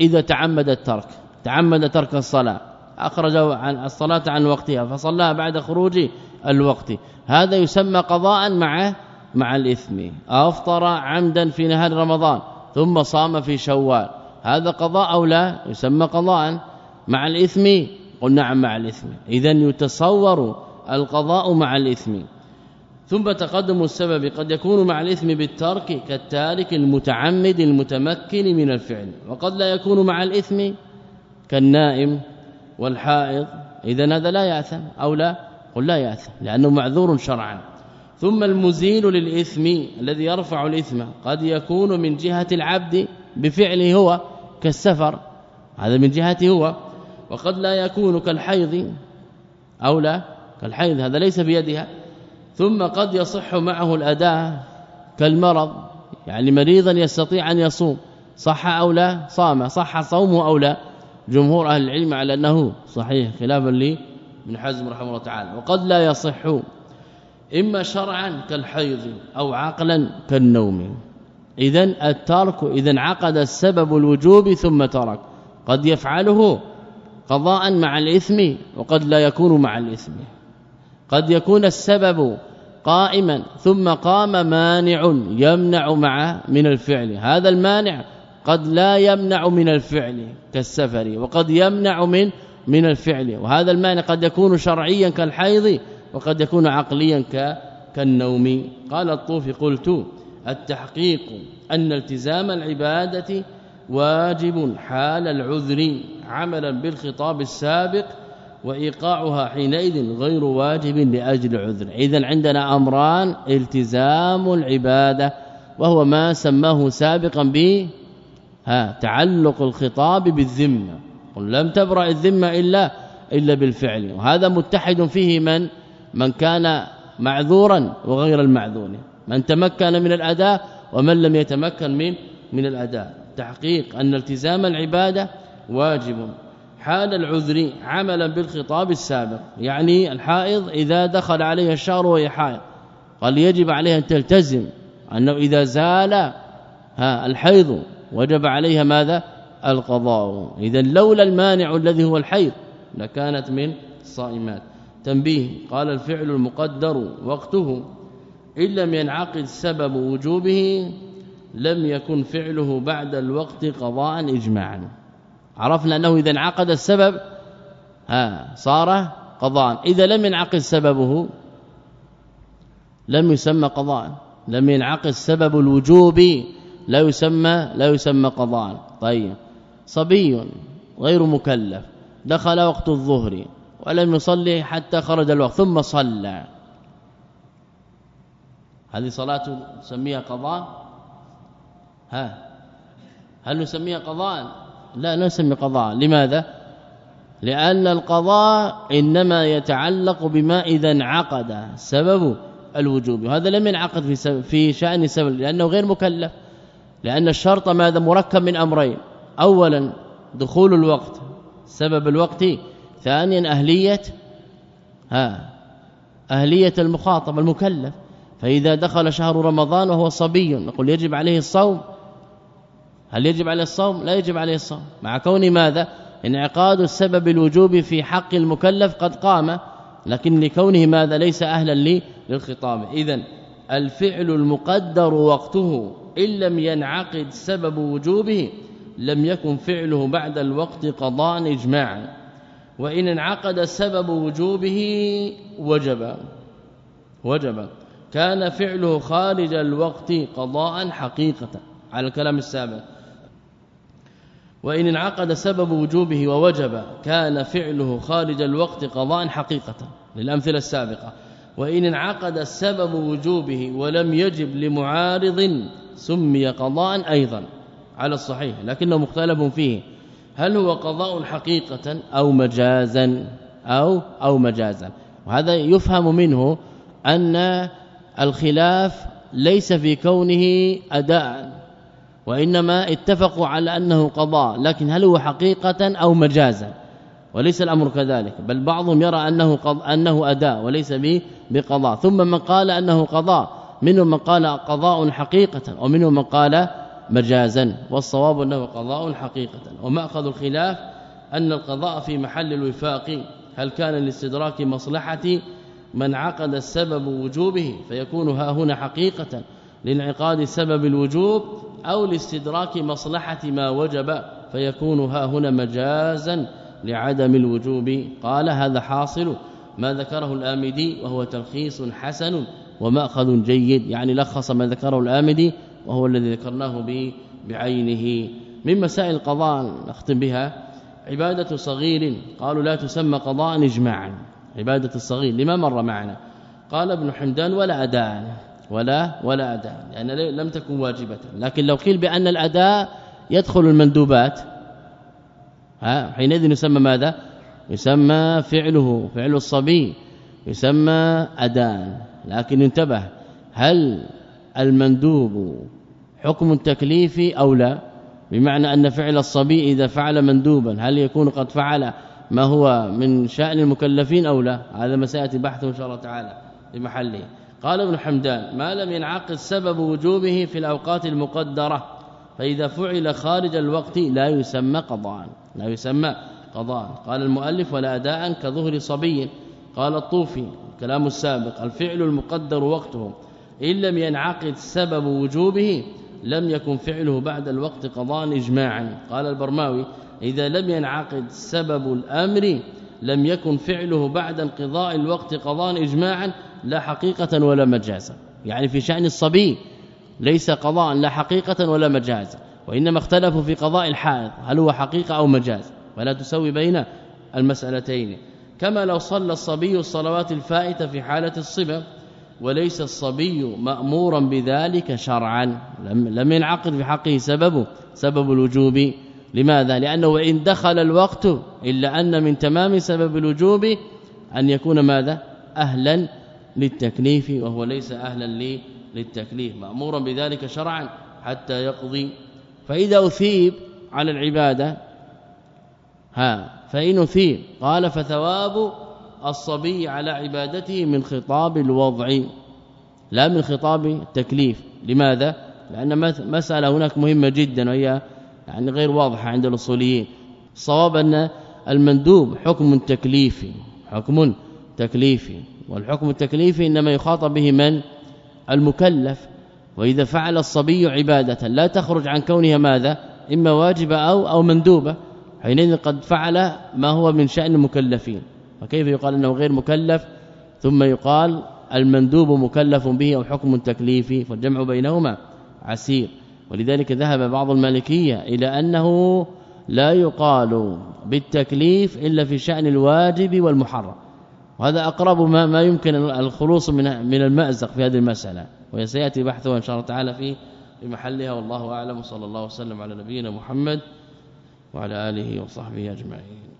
إذا تعمد الترك. تعمد ترك الصلاة. اخرج عن الصلاة عن وقتها فصلاها بعد خروج الوقت. هذا يسمى قضاء مع مع الإثم. أفطر عمدا في نهار رمضان ثم صام في شوال. هذا قضاء أو لا؟ يسمى قضاء. مع الإثم؟ قلنا نعم مع الإثم. اذا يتصور القضاء مع الإثم. ثم تقدم السبب قد يكون مع الإثم بالترك كالتارك المتعمد المتمكن من الفعل وقد لا يكون مع الإثم كالنائم والحائض. اذا هذا لا يأثم أو لا؟ قل لا يأثم لأنه معذور شرعا. ثم المزيل للإثم الذي يرفع الإثم. قد يكون من جهة العبد بفعله هو كالسفر. هذا من جهته هو. وقد لا يكون كالحيض أو لا كالحيض هذا ليس بيدها. ثم قد يصح معه الاداء كالمرض يعني مريضا يستطيع أن يصوم. صح أو لا؟ صام. صح صومه أو لا؟ جمهور أهل العلم على أنه صحيح خلافا لابن حزم رحمه الله تعالى. وقد لا يصح إما شرعا كالحيض أو عقلا كالنوم. اذا الترك اذا انعقد السبب الوجوب ثم ترك. قد يفعله قضاء مع الإثم وقد لا يكون مع الإثم. قد يكون السبب قائما ثم قام مانع يمنع مع من الفعل. هذا المانع قد لا يمنع من الفعل كالسفر وقد يمنع من من الفعل. وهذا المانع قد يكون شرعيا كالحيض وقد يكون عقليا كالنوم. قال الطوفي قلت التحقيق أن التزام العبادة واجب حال العذر عملا بالخطاب السابق وإيقاعها حينئذ غير واجب لأجل عذر اذا عندنا أمران التزام العبادة وهو ما سماه سابقا به ها تعلق الخطاب بالذمة. قل لم تبرأ الذمة إلا إلا بالفعل. وهذا متحد فيه من؟ من كان معذورا وغير المعذور. من تمكن من الأداء ومن لم يتمكن من من الأداء. تحقيق أن التزام العبادة واجب. حال العذر عملا بالخطاب السابق. يعني الحائض إذا دخل عليها الشهر وهي حائض. قال يجب عليها أن تلتزم. أنه إذا زال ها الحيض وجب عليها ماذا؟ القضاء. اذا لولا المانع الذي هو الحيض لكانت من الصائمات تنبيه. قال الفعل المقدر وقته. إن لم ينعقد سبب وجوبه لم يكن فعله بعد الوقت قضاء اجماعا. عرفنا أنه إذا انعقد السبب ها صار قضاء. إذا لم ينعقد سببه لم يسمى قضاء. لم ينعقد سبب الوجوب لا يسمى لا يسمى قضاء. طيب. صبي غير مكلف. دخل وقت الظهر. ولم يصلي حتى خرج الوقت ثم صلى. هذه صلاة نسميها قضاء؟ ها؟ هل نسميها قضاء؟ لا نسمي قضاء. لماذا؟ لأن القضاء إنما يتعلق بما إذا انعقد سبب الوجوب. وهذا لم ينعقد في سبب في شأن سبب لأنه غير مكلف. لأن الشرط ماذا؟ مركب من أمرين. اولا دخول الوقت. سبب الوقت ثانيا أهلية ها أهلية المخاطب المكلف. فإذا دخل شهر رمضان وهو صبي نقول يجب عليه الصوم. هل يجب عليه الصوم؟ لا يجب عليه الصوم. مع كون ماذا؟ انعقاد السبب الوجوب في حق المكلف قد قام لكن لكونه ماذا؟ ليس أهلا للخطاب. اذا الفعل المقدر وقته إن لم ينعقد سبب وجوبه لم يكن فعله بعد الوقت قضاء اجماعا. وإن انعقد سبب وجوبه وجب. وجب. كان فعله خارج الوقت قضاء حقيقة. على الكلام السابق. وإن انعقد سبب وجوبه ووجب. كان فعله خارج الوقت قضاء حقيقة. للأمثلة السابقة. وإن انعقد سبب وجوبه ولم يجب لمعارض سمي قضاء أيضا. على الصحيح. لكنه مختلف فيه. هل هو قضاء حقيقة أو مجازا أو أو مجازا؟ وهذا يفهم منه أن الخلاف ليس في كونه أداء وإنما اتفقوا على أنه قضاء لكن هل هو حقيقة أو مجازا؟ وليس الأمر كذلك بل بعضهم يرى أنه قض... أنه أداء وليس بقضاء. ثم من قال أنه قضاء منهم من قال قضاء حقيقة ومنهم من قال مجازا والصواب أنه قضاء حقيقة. ومأخذ الخلاف أن القضاء في محل الوفاق. هل كان لاستدراك مصلحة من عقد السبب وجوبه؟ فيكون ها هنا حقيقة لانعقاد سبب الوجوب أو لاستدراك مصلحة ما وجب. فيكون ها هنا مجازا لعدم الوجوب. قال هذا حاصل ما ذكره الآمدي وهو تلخيص حسن ومأخذ جيد. يعني لخص ما ذكره الآمدي وهو الذي ذكرناه بعينه. من مسائل القضاء نختم بها. عبادة صغير قالوا لا تسمى قضاء اجماعا. عبادة الصغير لما مر معنا؟ قال ابن حمدان ولا أداء ولا ولا أداء لأن لم تكن واجبة. لكن لو قيل بأن الأداء يدخل المندوبات ها حينئذ يسمى ماذا؟ يسمى فعله فعل الصبي يسمى أداء. لكن انتبه هل المندوب حكم تكليفي أو لا؟ بمعنى أن فعل الصبي إذا فعل مندوبا هل يكون قد فعل ما هو من شأن المكلفين أو لا؟ هذا مساله بحث إن شاء الله تعالى في محله. قال ابن حمدان ما لم ينعقد سبب وجوبه في الأوقات المقدرة فإذا فعل خارج الوقت لا يسمى قضاء لا يسمى قضاء. قال المؤلف ولا اداء كظهر صبي. قال الطوفي كلام السابق الفعل المقدر وقته. إن لم ينعقد سبب وجوبه لم يكن فعله بعد الوقت قضاء اجماعا. قال البرماوي إذا لم ينعقد سبب الأمر لم يكن فعله بعد انقضاء الوقت قضاء اجماعا لا حقيقة ولا مجازا يعني في شأن الصبي ليس قضاء لا حقيقة ولا مجازا وإنما اختلفوا في قضاء الحائض هل هو حقيقة أو مجاز؟ ولا تسوي بين المسألتين. كما لو صلى الصبي الصلوات الفائتة في حالة الصبا وليس الصبي مأمورا بذلك شرعا. لم, ينعقد في حقه سببه سبب الوجوب. لماذا؟ لأنه إن دخل الوقت إلا أن من تمام سبب الوجوب أن يكون ماذا؟ أهلا للتكليف وهو ليس أهلا للتكليف. مأمورا بذلك شرعا حتى يقضي. فإذا أثيب على العبادة ها فإن أثيب قال فثواب الصبي على عبادته من خطاب الوضع لا من خطاب التكليف. لماذا؟ لأن مسألة هناك مهمة جدا وهي يعني غير واضحة عند الأصوليين. الصواب أن المندوب حكم تكليفي حكم تكليفي والحكم التكليفي إنما يخاطب به من؟ المكلف. وإذا فعل الصبي عبادة لا تخرج عن كونها ماذا؟ إما واجبة أو أو مندوبة. حينئذ قد فعل ما هو من شأن المكلفين. فكيف يقال إنه غير مكلف؟ ثم يقال المندوب مكلف به أو حكم تكليفي فالجمع بينهما عسير. ولذلك ذهب بعض المالكية إلى أنه لا يقال بالتكليف إلا في شأن الواجب والمحرم. وهذا أقرب ما, ما يمكن الخلوص من من المأزق في هذه المسألة. وسياتي بحثه إن شاء الله تعالى في محلها. والله أعلم. صلى الله وسلم على نبينا محمد وعلى آله وصحبه أجمعين.